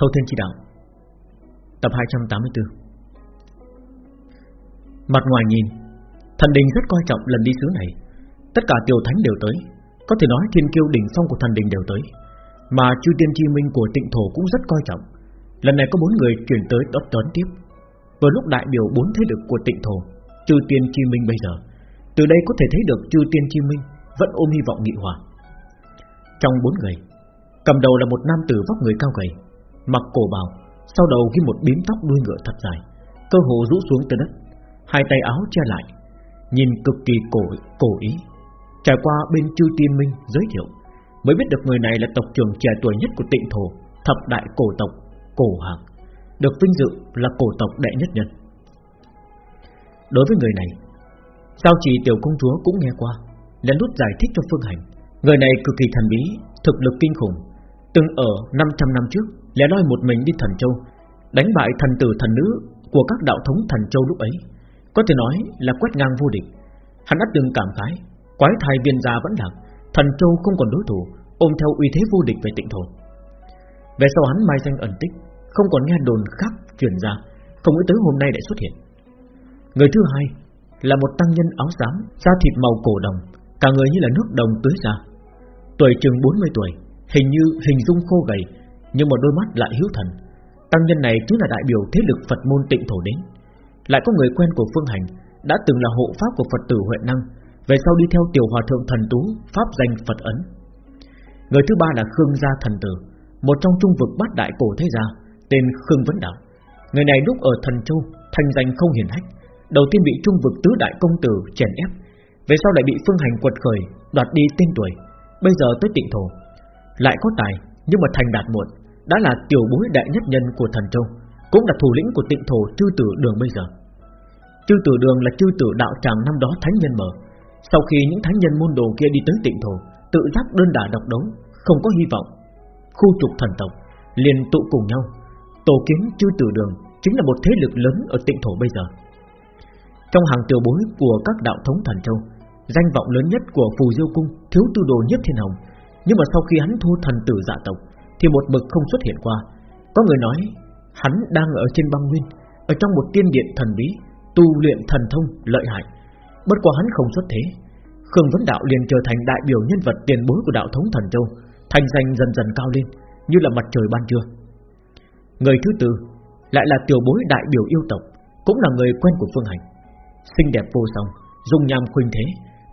Thâu Thiên Chi Đạo, Tập 284 Mặt ngoài nhìn, Thần đình rất coi trọng lần đi xứ này. Tất cả tiểu thánh đều tới. Có thể nói thiên kiêu đỉnh phong của thần đình đều tới. Mà chư tiên chi minh của tịnh thổ cũng rất coi trọng. Lần này có bốn người chuyển tới đốc đón tiếp. Vừa lúc đại biểu bốn thế lực của tịnh thổ, Chư tiên chi minh bây giờ, Từ đây có thể thấy được chư tiên chi minh Vẫn ôm hy vọng nghị hòa. Trong bốn người, Cầm đầu là một nam tử vóc người cao gầy Mặc cổ bào Sau đầu ghi một bím tóc đuôi ngựa thật dài Cơ hồ rũ xuống từ đất Hai tay áo che lại Nhìn cực kỳ cổ cổ ý. Trải qua bên chư tiên minh giới thiệu Mới biết được người này là tộc trưởng trẻ tuổi nhất của tịnh thổ Thập đại cổ tộc Cổ hạc, Được vinh dự là cổ tộc đệ nhất nhân. Đối với người này Sao chỉ tiểu công chúa cũng nghe qua Lén lút giải thích cho Phương Hành. Người này cực kỳ thần bí Thực lực kinh khủng Từng ở 500 năm trước Lẻ loi một mình đi thần châu, Đánh bại thần tử thần nữ Của các đạo thống thần châu lúc ấy, Có thể nói là quét ngang vô địch. Hắn đã từng cảm khái, Quái thai viên gia vẫn lạc, Thần châu không còn đối thủ, Ôm theo uy thế vô địch về tịnh thổ. Về sau hắn mai danh ẩn tích, Không còn nghe đồn khác truyền ra, Không nghĩ tới hôm nay lại xuất hiện. Người thứ hai là một tăng nhân áo xám, Da thịt màu cổ đồng, Cả người như là nước đồng tưới ra. Tuổi chừng 40 tuổi, Hình như hình dung khô gầy nhưng mà đôi mắt lại hiếu thần. Tăng nhân này chính là đại biểu thế lực Phật môn tịnh thổ đến. Lại có người quen của Phương Hành, Đã từng là hộ pháp của Phật tử Huệ Năng, Về sau đi theo tiểu hòa thượng thần tú, Pháp danh Phật Ấn. Người thứ ba là Khương Gia Thần Tử, Một trong trung vực bát đại cổ thế gia, Tên Khương Vấn Đạo. Người này lúc ở Thần Châu Thành danh không hiển hách, Đầu tiên bị trung vực tứ đại công tử chèn ép, Về sau lại bị Phương Hành quật khởi, Đoạt đi tên tuổi, Bây giờ tới tịnh thổ. Lại có tài, nhưng mà thành đạt muộn. Đã là tiểu bối đại nhất nhân của thần châu, Cũng là thủ lĩnh của tịnh thổ chư tử đường bây giờ. Chư tử đường là chư tử đạo tràng năm đó thánh nhân mở. Sau khi những thánh nhân môn đồ kia đi tới tịnh thổ, Tự giác đơn đả độc đấu, Không có hy vọng. Khu trục thần tộc, liền tụ cùng nhau. Tổ kiến chư tử đường Chính là một thế lực lớn ở tịnh thổ bây giờ. Trong hàng tiểu bối của các đạo thống thần châu, Danh vọng lớn nhất của Phù Diêu Cung Thiếu tư đồ nhất thiên hồng. Nhưng mà sau khi hắn thua thần tử dạ tộc thì một mực không xuất hiện qua. Có người nói, hắn đang ở trên băng nguyên, Ở trong một tiên điện thần bí, Tu luyện thần thông, lợi hại. Bất quá hắn không xuất thế. Khương Vấn Đạo liền trở thành đại biểu nhân vật tiền bối của đạo thống thần châu, Thành danh dần dần cao lên, Như là mặt trời ban trưa. Người thứ tư Lại là tiểu bối đại biểu yêu tộc, Cũng là người quen của Phương Hành. Xinh đẹp vô song, Dung nham khuynh thế,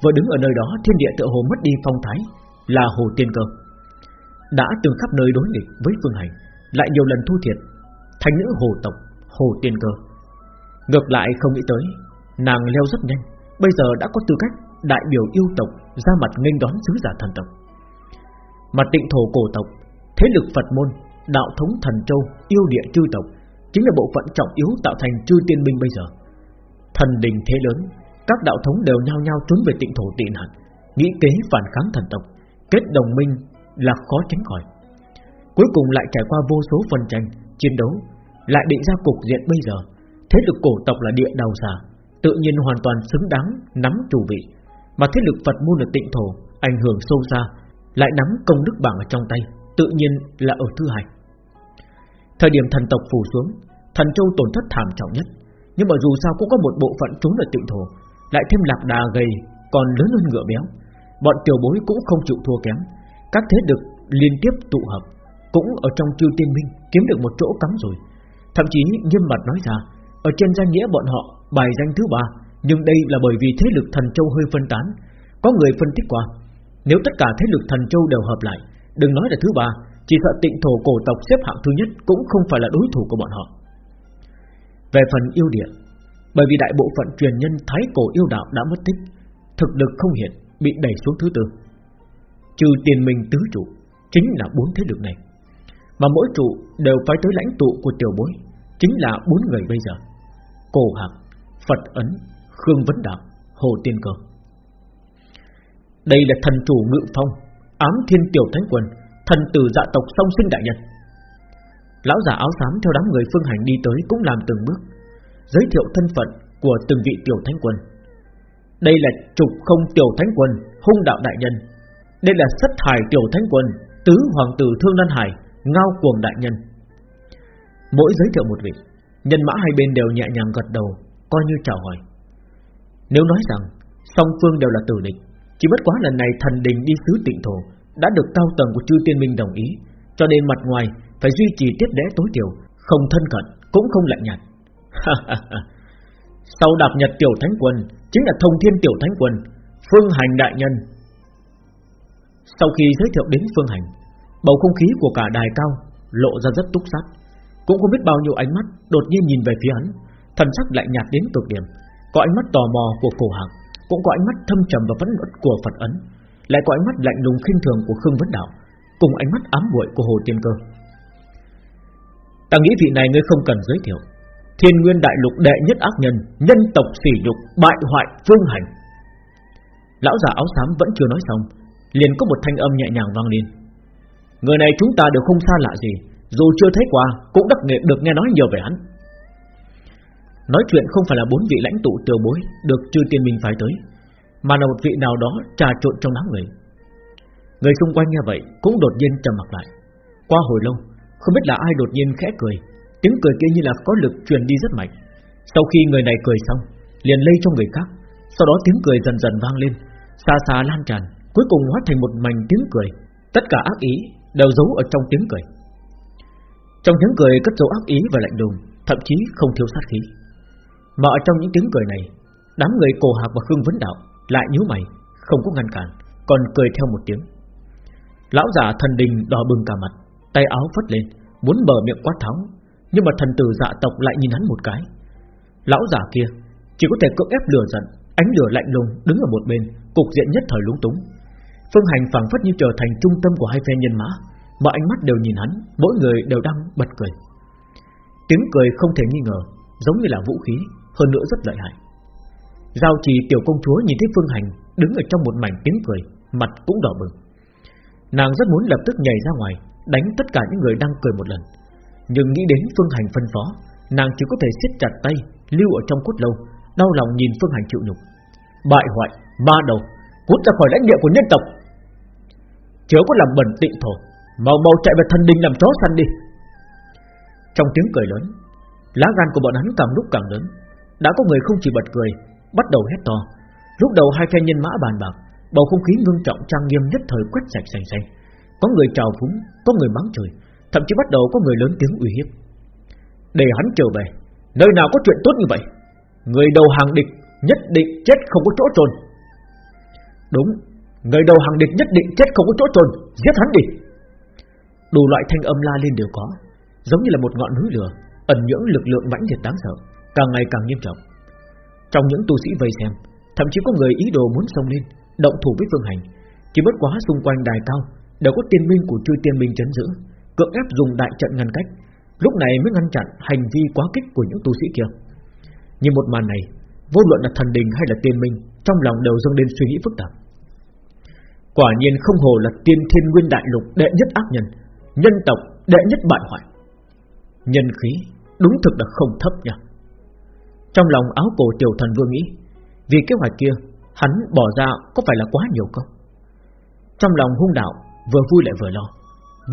Vừa đứng ở nơi đó, thiên địa tựa hồ mất đi phong thái, Là Hồ Tiên Cơ. Đã từng khắp nơi đối nghịch với Phương Hành, Lại nhiều lần thu thiệt, Thành nữ hồ tộc, Hồ Tiên Cơ. Ngược lại không nghĩ tới, Nàng leo rất nhanh, Bây giờ đã có tư cách đại biểu yêu tộc Ra mặt nghênh đón sứ giả thần tộc. Mặt tịnh thổ cổ tộc, Thế lực Phật môn, Đạo thống thần châu, Yêu địa chư tộc, Chính là bộ phận trọng yếu tạo thành chư tiên binh bây giờ. Thần đình thế lớn, các đạo thống đều nhao nhao trốn về tịnh thổ tị nạn Nghĩ kế phản kháng thần tộc, Kết đồng minh là khó tránh khỏi. Cuối cùng lại trải qua vô số phần tranh, Chiến đấu, Lại định ra cục diện bây giờ. Thế lực cổ tộc là địa đầu xà, Tự nhiên hoàn toàn xứng đáng nắm chủ vị. Mà thế lực Phật môn ở tịnh thổ, Ảnh hưởng sâu xa, Lại nắm công đức bảng ở trong tay, Tự nhiên là ở thứ hai. Thời điểm thần tộc phủ xuống, Thần châu tổn thất thảm trọng nhất. Nhưng mà dù sao cũng có một bộ phận trốn ở tịnh thổ, lại thêm lạc đà gầy Còn lớn hơn ngựa béo. Bọn tiểu bối cũng không chịu thua kém. Các thế lực liên tiếp tụ hợp, Cũng ở trong chư tiên minh Kiếm được một chỗ cắm rồi. Thậm chí nghiêm mặt nói ra, Ở trên danh nghĩa bọn họ, bài danh thứ ba, Nhưng đây là bởi vì thế lực thần châu hơi phân tán, Có người phân tích qua. Nếu tất cả thế lực thần châu đều hợp lại, Đừng nói là thứ ba, Chỉ sợ tịnh thổ cổ tộc xếp hạng thứ nhất Cũng không phải là đối thủ của bọn họ. Về phần yêu địa, bởi vì đại bộ phận truyền nhân thái cổ yêu đạo đã mất tích, Thực lực không hiện, Bị đẩy xuống thứ tư. Trừ tiền minh tứ trụ Chính là bốn thế lực này Mà mỗi trụ đều phải tới lãnh tụ của tiểu bối Chính là bốn người bây giờ Cổ Hạc, Phật Ấn, Khương Vấn Đạo, Hồ Tiên Cơ Đây là thần chủ ngự phong Ám thiên tiểu thánh quân Thần tử dạ tộc song sinh đại nhân Lão già áo xám theo đám người phương hành đi tới Cũng làm từng bước giới thiệu thân phận của từng vị tiểu thánh quân. Đây là trục không tiểu thánh quân, hung đạo đại nhân. Đây là sất hải tiểu thánh quân, tứ hoàng tử thương lan hải, ngao cuồng đại nhân. Mỗi giới thiệu một vị Nhân mã hai bên đều nhẹ nhàng gật đầu Coi như chào hỏi Nếu nói rằng song phương đều là tử địch Chỉ bất quá lần này thần đình đi sứ tịnh thổ Đã được cao tầng của chư tiên minh đồng ý Cho nên mặt ngoài phải duy trì tiết đẽ tối thiểu Không thân cận cũng không lạnh nhạt Sau đạp nhật tiểu thánh quân Chính là thông thiên tiểu thánh quân Phương hành đại nhân sau khi giới thiệu đến phương hành, Bầu không khí của cả đài cao Lộ ra rất túc sát. Cũng không biết bao nhiêu ánh mắt Đột nhiên nhìn về phía hắn, Thần sắc lại nhạt đến cực điểm. Có ánh mắt tò mò của cổ hạc, Cũng có ánh mắt thâm trầm và vấn luận của Phật ấn, Lại có ánh mắt lạnh lùng khinh thường của Khương Vấn Đạo, Cùng ánh mắt ám muội của Hồ Tiên Cơ. Ta nghĩ vị này ngươi không cần giới thiệu. Thiên nguyên đại lục đệ nhất ác nhân Nhân tộc sỉ nhục, bại hoại phương hành. Lão già áo xám vẫn chưa nói xong Liền có một thanh âm nhẹ nhàng vang lên. Người này chúng ta đều không xa lạ gì, Dù chưa thấy qua, Cũng đắc nghệ được nghe nói nhiều về hắn. Nói chuyện không phải là bốn vị lãnh tụ tiểu bối Được chư tiên minh phái tới, Mà là một vị nào đó trà trộn trong đám người. Người xung quanh nghe vậy Cũng đột nhiên trầm mặt lại. Qua hồi lâu, Không biết là ai đột nhiên khẽ cười, Tiếng cười kia như là có lực truyền đi rất mạnh. Sau khi người này cười xong, Liền lây cho người khác, Sau đó tiếng cười dần dần vang lên, Xa xa lan tràn. Cuối cùng hóa thành một mảnh tiếng cười. Tất cả ác ý đều giấu ở trong tiếng cười. Trong tiếng cười cất dấu ác ý và lạnh lùng, Thậm chí không thiếu sát khí. Mà ở trong những tiếng cười này, Đám người cổ hạc và khương vấn đạo Lại nhíu mày, Không có ngăn cản, Còn cười theo một tiếng. Lão giả thần đình đỏ bừng cả mặt, Tay áo phất lên, Muốn mở miệng quát tháo, Nhưng mà thần tử dạ tộc lại nhìn hắn một cái. Lão giả kia Chỉ có thể cưỡng ép lửa giận, Ánh lửa lạnh lùng đứng ở một bên, Cục diện nhất thời lúng túng. Phương Hành phảng phất như trở thành trung tâm của hai phe nhân mã mọi ánh mắt đều nhìn hắn Mỗi người đều đang bật cười. Tiếng cười không thể nghi ngờ Giống như là vũ khí Hơn nữa rất lợi hại. Giao trì tiểu công chúa nhìn thấy Phương Hành Đứng ở trong một mảnh tiếng cười Mặt cũng đỏ bừng. Nàng rất muốn lập tức nhảy ra ngoài Đánh tất cả những người đang cười một lần. Nhưng nghĩ đến Phương Hành phân phó Nàng chỉ có thể siết chặt tay Lưu ở trong cốt lâu Đau lòng nhìn Phương Hành chịu nhục. Bại hoại, ma đầu Cút ra khỏi lãnh địa của nhân tộc. Chớ có làm bẩn tịnh thổ Mau mau chạy về thần đình làm chó săn đi. Trong tiếng cười lớn, Lá gan của bọn hắn càng lúc càng lớn. Đã có người không chỉ bật cười, Bắt đầu hét to. Lúc đầu hai phe nhân mã bàn bạc, Bầu không khí ngưng trọng trang nghiêm nhất thời quét sạch sành xanh Có người trào phúng, Có người mắng trời Thậm chí bắt đầu có người lớn tiếng uy hiếp. Để hắn trở về, Nơi nào có chuyện tốt như vậy? Người đầu hàng địch nhất định chết không có chỗ trồn Đúng Người đầu hàng địch nhất định chết không có chỗ trồn, Giết hắn đi. Đủ loại thanh âm la lên đều có, Giống như là một ngọn núi lửa, Ẩn nhưỡng lực lượng mãnh liệt đáng sợ, Càng ngày càng nghiêm trọng. Trong những tu sĩ vây xem, Thậm chí có người ý đồ muốn xông lên, Động thủ với phương hành. Chỉ bất quá xung quanh đài cao, Đều có tiên minh của chư tiên minh chấn giữ, Cưỡng ép dùng đại trận ngăn cách, Lúc này mới ngăn chặn hành vi quá kích của những tu sĩ kia. Như một màn này, Vô luận là thần đình hay là tiên minh, Trong lòng đều dâng lên suy nghĩ phức tạp. Quả nhiên không hồ là tiên thiên nguyên đại lục đệ nhất ác nhân Nhân tộc đệ nhất bại hoại. Nhân khí Đúng thực là không thấp nha. Trong lòng áo cổ tiểu thần vương nghĩ, Vì kế hoạch kia, Hắn bỏ ra có phải là quá nhiều không? Trong lòng hung đạo Vừa vui lại vừa lo.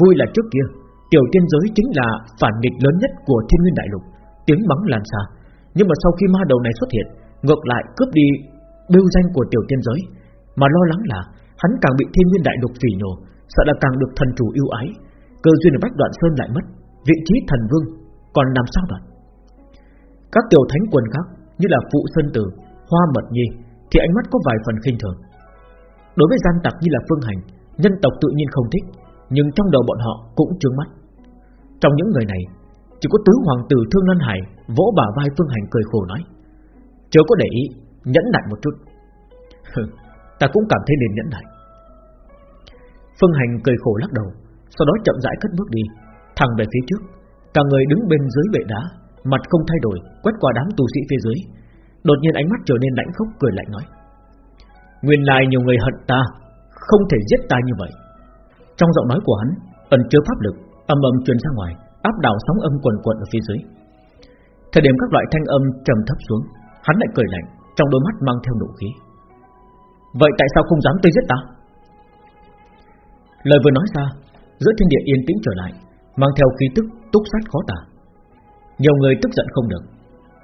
Vui là trước kia, Tiểu tiên giới chính là phản nghịch lớn nhất của thiên nguyên đại lục, Tiếng mắng lan xa. Nhưng mà sau khi ma đầu này xuất hiện, Ngược lại cướp đi bưu danh của tiểu tiên giới, Mà lo lắng là Hắn càng bị thiên nguyên đại lục phỉ nhổ Sợ là càng được thần chủ yêu ái. Cơ duyên ở Bách Đoạn Sơn lại mất Vị trí thần vương còn làm sao đoạt Các tiểu thánh quần khác Như là Phụ Sơn Tử, Hoa Mật Nhi Thì ánh mắt có vài phần khinh thường. Đối với gian tặc như là Phương Hành Nhân tộc tự nhiên không thích Nhưng trong đầu bọn họ cũng trướng mắt. Trong những người này Chỉ có tứ hoàng tử Thương lân Hải Vỗ bả vai Phương Hành cười khổ nói Chớ có để ý Nhẫn nại một chút. Ta cũng cảm thấy nên nhẫn nại. Phương Hành cười khổ lắc đầu, Sau đó chậm rãi cất bước đi, Thẳng về phía trước. Cả người đứng bên dưới bệ đá, Mặt không thay đổi, Quét qua đám tù sĩ phía dưới. Đột nhiên ánh mắt trở nên lạnh khốc, cười lạnh nói, Nguyên lai nhiều người hận ta, Không thể giết ta như vậy. Trong giọng nói của hắn, Ẩn chứa pháp lực, Âm âm truyền ra ngoài, Áp đảo sóng âm quần quần ở phía dưới. Thời điểm các loại thanh âm trầm thấp xuống, Hắn lại cười lạnh, Trong đôi mắt mang theo nụ khí. Vậy tại sao không dám tới giết ta? Lời vừa nói ra, Giữa thiên địa yên tĩnh trở lại, Mang theo khí tức túc sát khó tả. Nhiều người tức giận không được.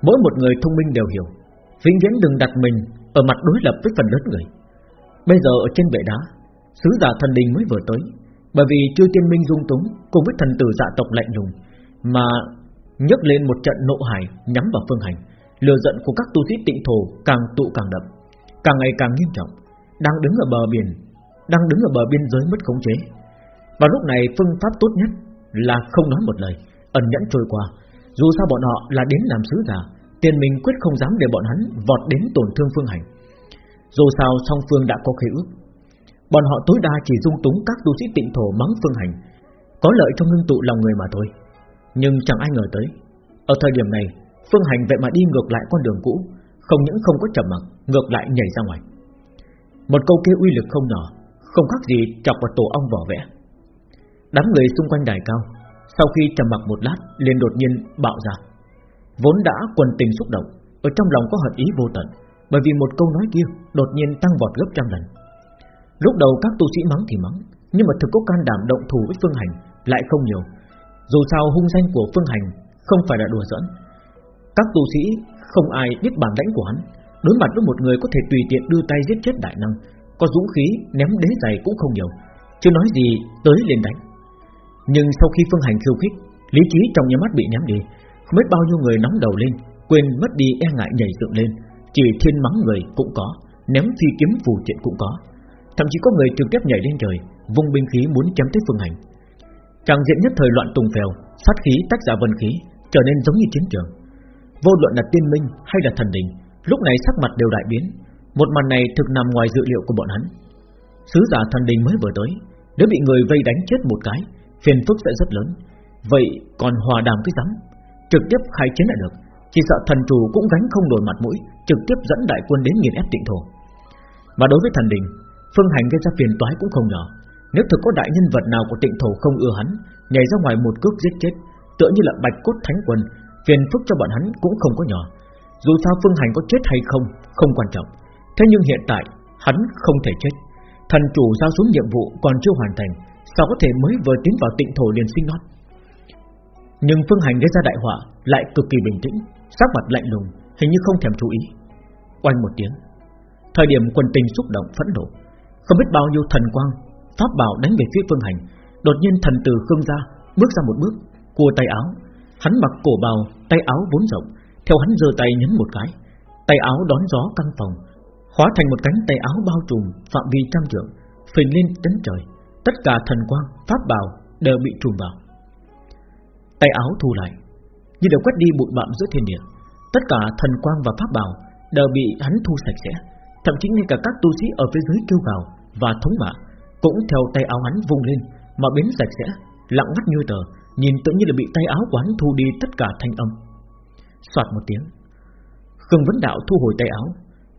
Mỗi một người thông minh đều hiểu, Vĩnh viễn đừng đặt mình ở mặt đối lập với phần lớn người. Bây giờ ở trên bệ đá, Sứ giả thần đình mới vừa tới, Bởi vì chưa tiên minh dung túng Cùng với thần tử dạ tộc lạnh lùng, Mà nhấc lên một trận nộ hải Nhắm vào phương hành, Lừa giận của các tu sĩ tịnh thổ càng tụ càng đậm, Càng ngày càng nghiêm trọng, Đang đứng ở bờ biển đang đứng ở bờ biên giới mất khống chế. Và lúc này phương pháp tốt nhất Là không nói một lời, Ẩn nhẫn trôi qua. Dù sao bọn họ là đến làm sứ giả, Tiền mình quyết không dám để bọn hắn vọt đến tổn thương phương hành. Dù sao song phương đã có khế ước. Bọn họ tối đa chỉ dung túng các tu sĩ tịnh thổ mắng phương hành, Có lợi cho ngưng tụ lòng người mà thôi. Nhưng chẳng ai ngờ tới, Ở thời điểm này, Phương hành vậy mà đi ngược lại con đường cũ, Không những không có trầm mặc, Ngược lại nhảy ra ngoài. Một câu kia uy lực không nhỏ không khác gì chọc vào tổ ong vỏ vẽ. Đám người xung quanh đài cao, Sau khi trầm mặc một lát, liền đột nhiên bạo ra. Vốn đã quần tình xúc động, Ở trong lòng có hận ý vô tận, Bởi vì một câu nói kia đột nhiên tăng vọt gấp trăm lần. Lúc đầu các tu sĩ mắng thì mắng, Nhưng mà thực có can đảm động thủ với Phương Hành Lại không nhiều. Dù sao hung danh của Phương Hành Không phải là đùa giỡn. Các tu sĩ không ai biết bản lãnh của hắn, Đối mặt với một người có thể tùy tiện đưa tay giết chết đại năng có dũng khí, ném đế giày cũng không nhiều, Chưa nói gì tới lên đánh. Nhưng sau khi Phương Hành khiêu khích, Lý trí trong nhà mắt bị nhắm đi. Không biết bao nhiêu người nóng đầu lên, Quên mất đi e ngại nhảy dựng lên. Chỉ thiên mắng người cũng có, Ném phi kiếm phù triện cũng có. Thậm chí có người trực tiếp nhảy lên trời, Vung binh khí muốn chém tới phương hành. Tràng diện nhất thời loạn tùng phèo, Sát khí tách ra vân khí, Trở nên giống như chiến trường. Vô luận là tiên minh hay là thần đình, Lúc này sắc mặt đều đại biến. Một màn này thực nằm ngoài dự liệu của bọn hắn. Sứ giả thần đình mới vừa tới, Nếu bị người vây đánh chết một cái, Phiền phức sẽ rất lớn. Vậy còn hòa đàm cái rắm, Trực tiếp khai chiến lại được Chỉ sợ thần chủ cũng gánh không nổi mặt mũi, Trực tiếp dẫn đại quân đến nghiền ép tịnh thổ. Mà đối với thần đình, Phương Hành gây ra phiền toái cũng không nhỏ. Nếu thực có đại nhân vật nào của tịnh thổ không ưa hắn, Nhảy ra ngoài một cước giết chết, Tựa như là bạch cốt thánh quân Phiền phức cho bọn hắn cũng không có nhỏ. Dù sao Phương Hành có chết hay không Không quan trọng. Thế nhưng hiện tại hắn không thể chết. Thần chủ giao xuống nhiệm vụ còn chưa hoàn thành Sao có thể mới vừa tiến vào tịnh thổ liền sinh non? Nhưng Phương Hành gây ra đại họa Lại cực kỳ bình tĩnh Sắc mặt lạnh lùng Hình như không thèm chú ý. Oanh một tiếng Thời điểm quần tình xúc động phẫn nộ không biết bao nhiêu thần quang Pháp bảo đánh về phía phương hành Đột nhiên thần từ Khương ra, bước ra một bước Cua tay áo. Hắn mặc cổ bào tay áo vốn rộng Theo hắn giơ tay nhấn một cái Tay áo đón gió căng phòng Hóa thành một cánh tay áo bao trùm Phạm vi trăm trượng Phình lên tấn trời. Tất cả thần quang, pháp bảo đều bị trùm vào. Tay áo thu lại Như đều quét đi bụi bặm giữa thiên địa. Tất cả thần quang và pháp bảo Đều bị hắn thu sạch sẽ. Thậm chí ngay cả các tu sĩ ở phía dưới kêu gào Và thống mạ Cũng theo tay áo hắn vung lên Mà biến sạch sẽ Lặng ngắt như tờ Nhìn tự như là bị tay áo quán thu đi tất cả thanh âm. Soạt một tiếng Khương Vấn Đạo thu hồi tay áo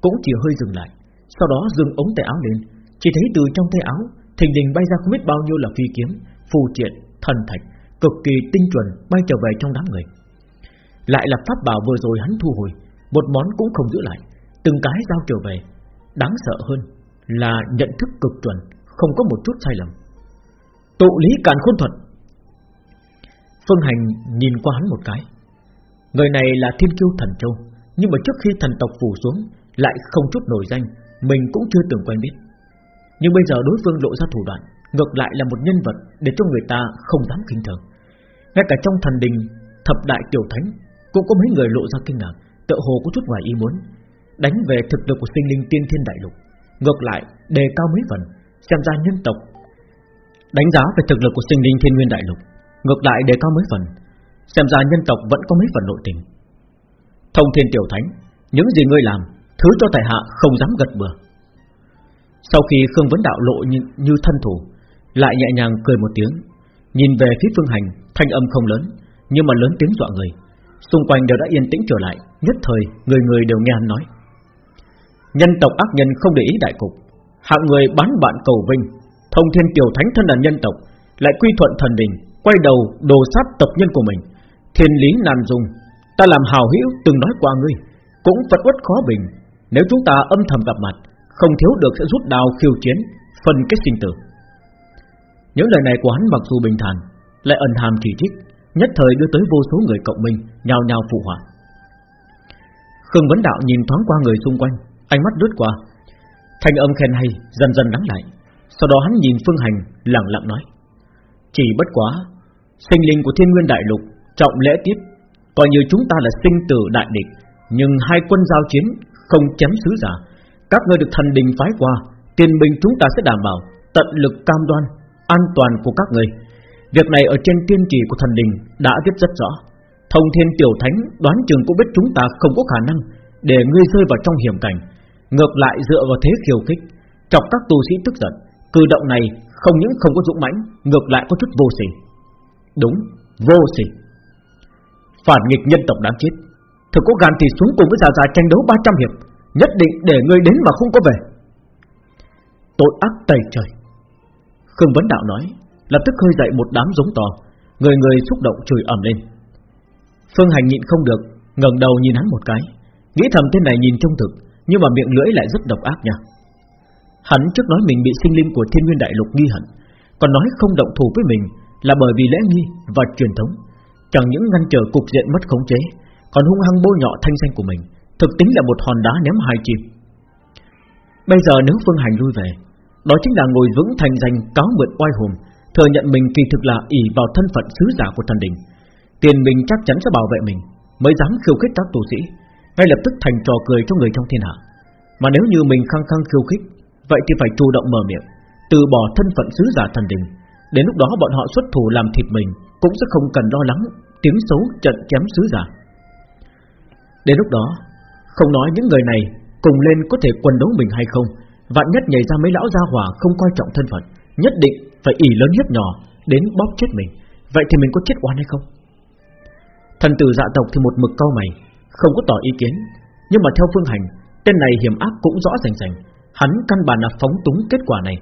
cũng chỉ hơi dừng lại. Sau đó dừng ống tay áo lên Chỉ thấy từ trong tay áo Thình lình bay ra không biết bao nhiêu là phi kiếm Phù triện, thần thạch Cực kỳ tinh chuẩn bay trở về trong đám người. Lại là pháp bảo vừa rồi hắn thu hồi Một món cũng không giữ lại Từng cái giao trở về. Đáng sợ hơn là nhận thức cực chuẩn Không có một chút sai lầm. Tụ lý càn khôn thuật. Phương Hành nhìn qua hắn một cái. Người này là thiên kiêu thần châu Nhưng mà trước khi thần tộc phủ xuống lại không chút nổi danh, Mình cũng chưa từng quen biết. Nhưng bây giờ đối phương lộ ra thủ đoạn, Ngược lại là một nhân vật Để cho người ta không dám kinh thường. Ngay cả trong thần đình, Thập đại tiểu thánh Cũng có mấy người lộ ra kinh ngạc Tự hồ có chút ngoài ý muốn, Đánh về thực lực của sinh linh tiên thiên đại lục, Ngược lại đề cao mấy phần, Xem ra nhân tộc Đánh giá về thực lực của sinh linh thiên nguyên đại lục, Ngược lại đề cao mấy phần, Xem ra nhân tộc vẫn có mấy phần nội tình. Thông thiên tiểu thánh, Những gì ngươi làm Thứ cho tài hạ không dám gật bừa. Sau khi Khương Vấn Đạo lộ như, như thân thủ Lại nhẹ nhàng cười một tiếng Nhìn về phía phương hành Thanh âm không lớn Nhưng mà lớn tiếng dọa người. Xung quanh đều đã yên tĩnh trở lại Nhất thời người người đều nghe hắn nói. Nhân tộc ác nhân không để ý đại cục Hạng người bán bạn cầu vinh Thông thiên tiểu thánh thân là nhân tộc Lại quy thuận thần đình Quay đầu đồ sát tộc nhân của mình. Thiên lý nan dung Ta làm hào hữu từng nói qua ngươi Cũng phật uất khó bình nếu chúng ta âm thầm gặp mặt, Không thiếu được sẽ rút đào khiêu chiến, Phân kết sinh tử. Những lời này của hắn mặc dù bình thản, Lại ẩn hàm chỉ trích, Nhất thời đưa tới vô số người cộng minh Nhào nhào phụ họa. Khương Vấn Đạo nhìn thoáng qua người xung quanh, Ánh mắt đứt qua. Thanh âm khen hay, dần dần lắng lại. Sau đó hắn nhìn Phương Hành, lặng lặng nói. Chỉ bất quá, Sinh linh của thiên nguyên đại lục, Trọng lễ tiếp, Coi như chúng ta là sinh tử đại địch, Nhưng hai quân giao chiến không chém sứ giả. Các ngươi được thần đình phái qua Tiền bình chúng ta sẽ đảm bảo Tận lực cam đoan An toàn của các ngươi. Việc này ở trên tiên trì của thần đình Đã viết rất rõ. Thông thiên tiểu thánh đoán chừng cũng biết chúng ta không có khả năng Để ngươi rơi vào trong hiểm cảnh. Ngược lại dựa vào thế khiêu khích Chọc các tu sĩ tức giận Cử động này không những không có dũng mãnh Ngược lại có chút vô sỉ. Đúng, vô sỉ. Phản nghịch nhân tộc đáng chết. Thực có gan thì xuống cùng với Già Già tranh đấu 300 hiệp, Nhất định để ngươi đến mà không có về. Tội ác tày trời. Khương Vấn Đạo nói, Lập tức khơi dậy một đám giống to, Người người xúc động chửi ầm lên. Phương Hành nhịn không được, ngẩng đầu nhìn hắn một cái, Nghĩ thầm tên này nhìn trông thực, Nhưng mà miệng lưỡi lại rất độc ác nha. Hắn trước nói mình bị sinh linh của thiên nguyên đại lục nghi hận, Còn nói không động thủ với mình Là bởi vì lẽ nghi và truyền thống, Chẳng những ngăn trở cục diện mất khống chế còn hung hăng bôi nhọ thanh danh của mình, Thực tính là một hòn đá ném hai chim. Bây giờ nếu Phương Hành lui về, Đó chính là ngồi vững thành danh cáo mượn oai hùng, Thừa nhận mình kỳ thực là ỷ vào thân phận sứ giả của thần đình. Tiền mình chắc chắn sẽ bảo vệ mình, Mới dám khiêu khích các tu sĩ, Ngay lập tức thành trò cười cho người trong thiên hạ. Mà nếu như mình khăng khăng khiêu khích, Vậy thì phải chủ động mở miệng, Từ bỏ thân phận sứ giả thần đình. Đến lúc đó bọn họ xuất thủ làm thịt mình, Cũng sẽ không cần lo lắng, Tiếng xấu trận chém sứ giả. Đến lúc đó, Không nói những người này cùng lên có thể quần đấu mình hay không, Vạn nhất nhảy ra mấy lão gia hỏa không coi trọng thân phận, Nhất định phải ỉ lớn hiếp nhỏ Đến bóp chết mình. Vậy thì mình có chết oan hay không? Thần tử dạ tộc thì một mực cao mày, Không có tỏ ý kiến. Nhưng mà theo phương hành, Tên này hiểm ác cũng rõ rành rành. Hắn căn bản là phóng túng kết quả này.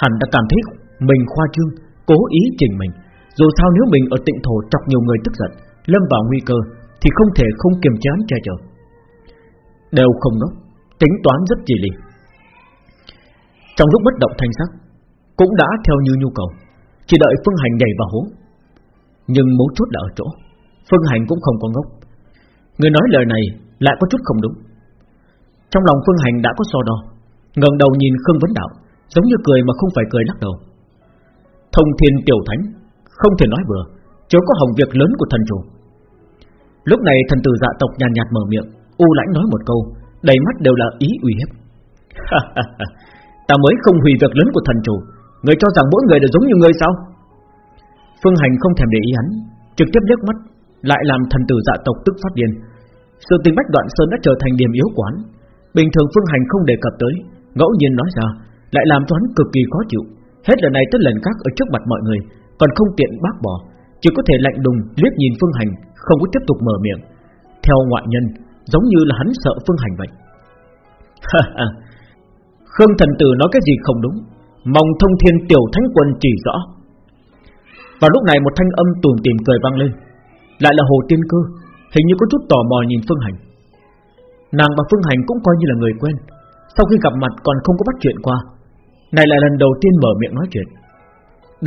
Hắn đã cảm thấy mình khoa trương, Cố ý trình mình. Dù sao nếu mình ở tịnh thổ chọc nhiều người tức giận, Lâm vào nguy cơ thì không thể không kiềm chế hắn che chở. Đều không ngốc Tính toán rất chỉ lì. Trong lúc bất động thanh sắc, Cũng đã theo như nhu cầu, Chỉ đợi phương hành nhảy vào hố. Nhưng mấu chốt là ở chỗ, Phương hành cũng không có ngốc. Người nói lời này lại có chút không đúng. Trong lòng phương hành đã có so đo, ngẩng đầu nhìn Khương Vấn Đạo, Giống như cười mà không phải cười lắc đầu. Thông thiên tiểu thánh, Không thể nói vừa, Chớ có hỏng việc lớn của thần chủ. Lúc này thần tử dạ tộc nhàn nhạt, nhạt mở miệng U lãnh nói một câu Đầy mắt đều là ý uy hiếp. Ta mới không hủy việc lớn của thần chủ Người cho rằng mỗi người đều giống như người sao? Phương Hành không thèm để ý hắn Trực tiếp liếc mắt Lại làm thần tử dạ tộc tức phát điên. Sự tình bách đoạn sơn đã trở thành điểm yếu quán. Bình thường Phương Hành không đề cập tới Ngẫu nhiên nói ra Lại làm cho hắn cực kỳ khó chịu. Hết lần này tới lần khác ở trước mặt mọi người Còn không tiện bác bỏ Chỉ có thể lạnh đùng liếc nhìn Phương Hành không có tiếp tục mở miệng. Theo ngoại nhân, Giống như là hắn sợ Phương Hành vậy Khương thần tử nói cái gì không đúng. Mong thông thiên tiểu thánh quân chỉ rõ. Vào lúc này một thanh âm tùm tìm cười vang lên. Lại là hồ tiên cơ, Hình như có chút tò mò nhìn Phương Hành. Nàng và Phương Hành cũng coi như là người quen. Sau khi gặp mặt còn không có bắt chuyện qua. Này là lần đầu tiên mở miệng nói chuyện.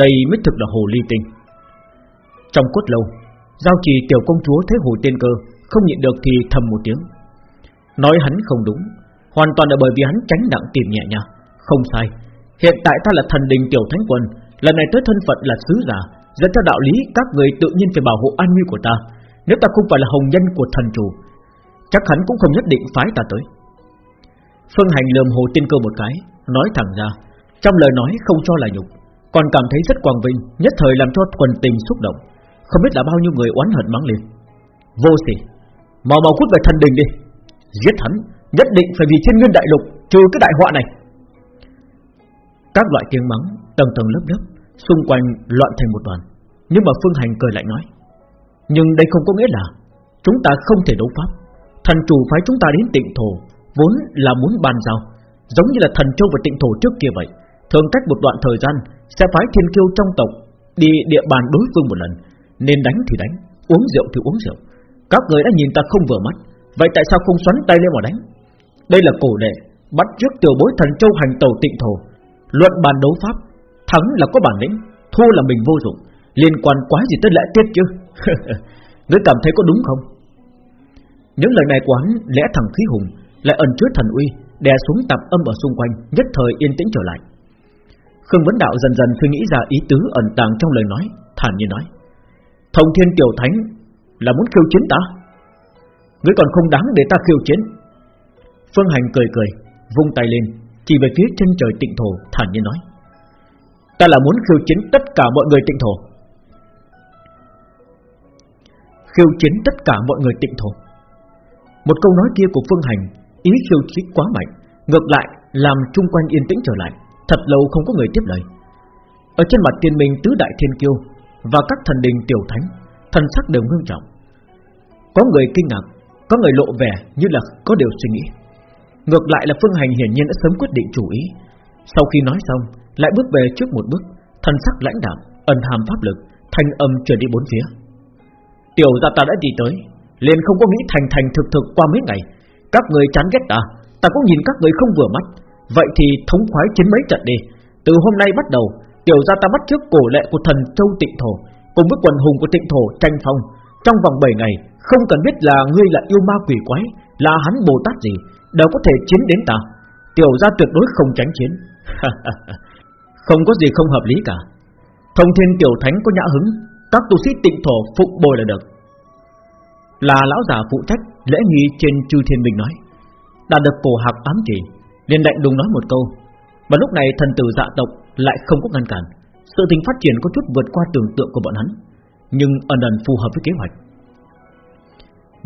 Đây mới thực là hồ ly tinh. Trong cốt lâu Giao trì tiểu công chúa thấy hồ tiên cơ, Không nhịn được thì thầm một tiếng. Nói hắn không đúng, Hoàn toàn là bởi vì hắn tránh nặng tìm nhẹ nhàng. Không sai, Hiện tại ta là thần đình tiểu thánh quân Lần này tới thân phận là sứ giả, Dẫn theo đạo lý các người tự nhiên phải bảo hộ an nguy của ta. Nếu ta không phải là hồng nhân của thần chủ, Chắc hắn cũng không nhất định phái ta tới. Phương Hành lườm hồ tiên cơ một cái, Nói thẳng ra, Trong lời nói không cho là nhục, Còn cảm thấy rất quang vinh, Nhất thời làm cho quần tình xúc động. Không biết là bao nhiêu người oán hận mắng lên. Vô sỉ. Mau mau cút về thần đình đi. Giết hắn, Nhất định phải vì thiên nguyên đại lục, Trừ cái đại họa này. Các loại tiếng mắng, tầng tầng lớp lớp, Xung quanh loạn thành một đoàn. Nhưng mà Phương Hành cười lại nói, Nhưng đây không có nghĩa là Chúng ta không thể đấu pháp. Thần chủ phái chúng ta đến tịnh thổ, Vốn là muốn bàn giao, Giống như là thần châu và tịnh thổ trước kia vậy. Thường cách một đoạn thời gian, Sẽ phái thiên kiêu trong tộc Đi địa bàn đối phương một lần. Nên đánh thì đánh, Uống rượu thì uống rượu. Các người đã nhìn ta không vừa mắt, Vậy tại sao không xoắn tay lên mà đánh? Đây là cổ đệ, Bắt trước tiểu bối thần châu hành tàu tịnh thổ. Luận bàn đấu pháp, Thắng là có bản lĩnh, Thua là mình vô dụng. Liên quan quá gì tới lễ tiết chứ? Ngươi cảm thấy có đúng không? Những lời này quán lẽ thẳng khí hùng, Lại ẩn chứa thần uy, Đè xuống tạp âm ở xung quanh, Nhất thời yên tĩnh trở lại. Khương Vấn Đạo dần dần suy nghĩ ra ý tứ ẩn tàng trong lời nói, Thản nhiên nói. Thông thiên tiểu thánh Là muốn khiêu chiến ta. Ngươi còn không đáng để ta khiêu chiến. Phương Hành cười cười, Vung tay lên, Chỉ về phía chân trời tịnh thổ, Thản nhiên nói. Ta là muốn khiêu chiến tất cả mọi người tịnh thổ. Khiêu chiến tất cả mọi người tịnh thổ. Một câu nói kia của Phương Hành, Ý khiêu chiến quá mạnh, Ngược lại làm chung quanh yên tĩnh trở lại, Thật lâu không có người tiếp lời. Ở trên mặt tiên minh tứ đại thiên kiêu và các thần đình tiểu thánh Thần sắc đều ngưng trọng. Có người kinh ngạc Có người lộ vẻ như là có điều suy nghĩ. Ngược lại là Phương Hành hiển nhiên đã sớm quyết định chủ ý. Sau khi nói xong Lại bước về trước một bước Thần sắc lãnh đạm, ẩn hàm pháp lực Thanh âm truyền đi bốn phía. Tiểu gia ta đã đi tới liền không có nghĩ thành thành thực thực qua mấy ngày. Các người chán ghét ta Ta cũng nhìn các người không vừa mắt. Vậy thì thống khoái chiến mấy trận đi. Từ hôm nay bắt đầu Tiểu gia ta bắt trước cổ lệ của thần Châu Tịnh Thổ, Cùng với quần hùng của Tịnh Thổ tranh phong. Trong vòng 7 ngày, Không cần biết là ngươi là yêu ma quỷ quái, Là hắn Bồ Tát gì, Đều có thể chiến đến ta. Tiểu gia tuyệt đối không tránh chiến. Không có gì không hợp lý cả. Thông thiên tiểu thánh có nhã hứng, Các tu sĩ tịnh thổ phục bồi là được. Là lão già phụ trách Lễ nghi trên chư thiên bình nói Đã được cổ hạc ám chỉ, liền lạnh đùng nói một câu, Và lúc này thần tử dạ tộc lại không có ngăn cản. Sự tình phát triển có chút vượt qua tưởng tượng của bọn hắn, Nhưng ẩn ẩn phù hợp với kế hoạch.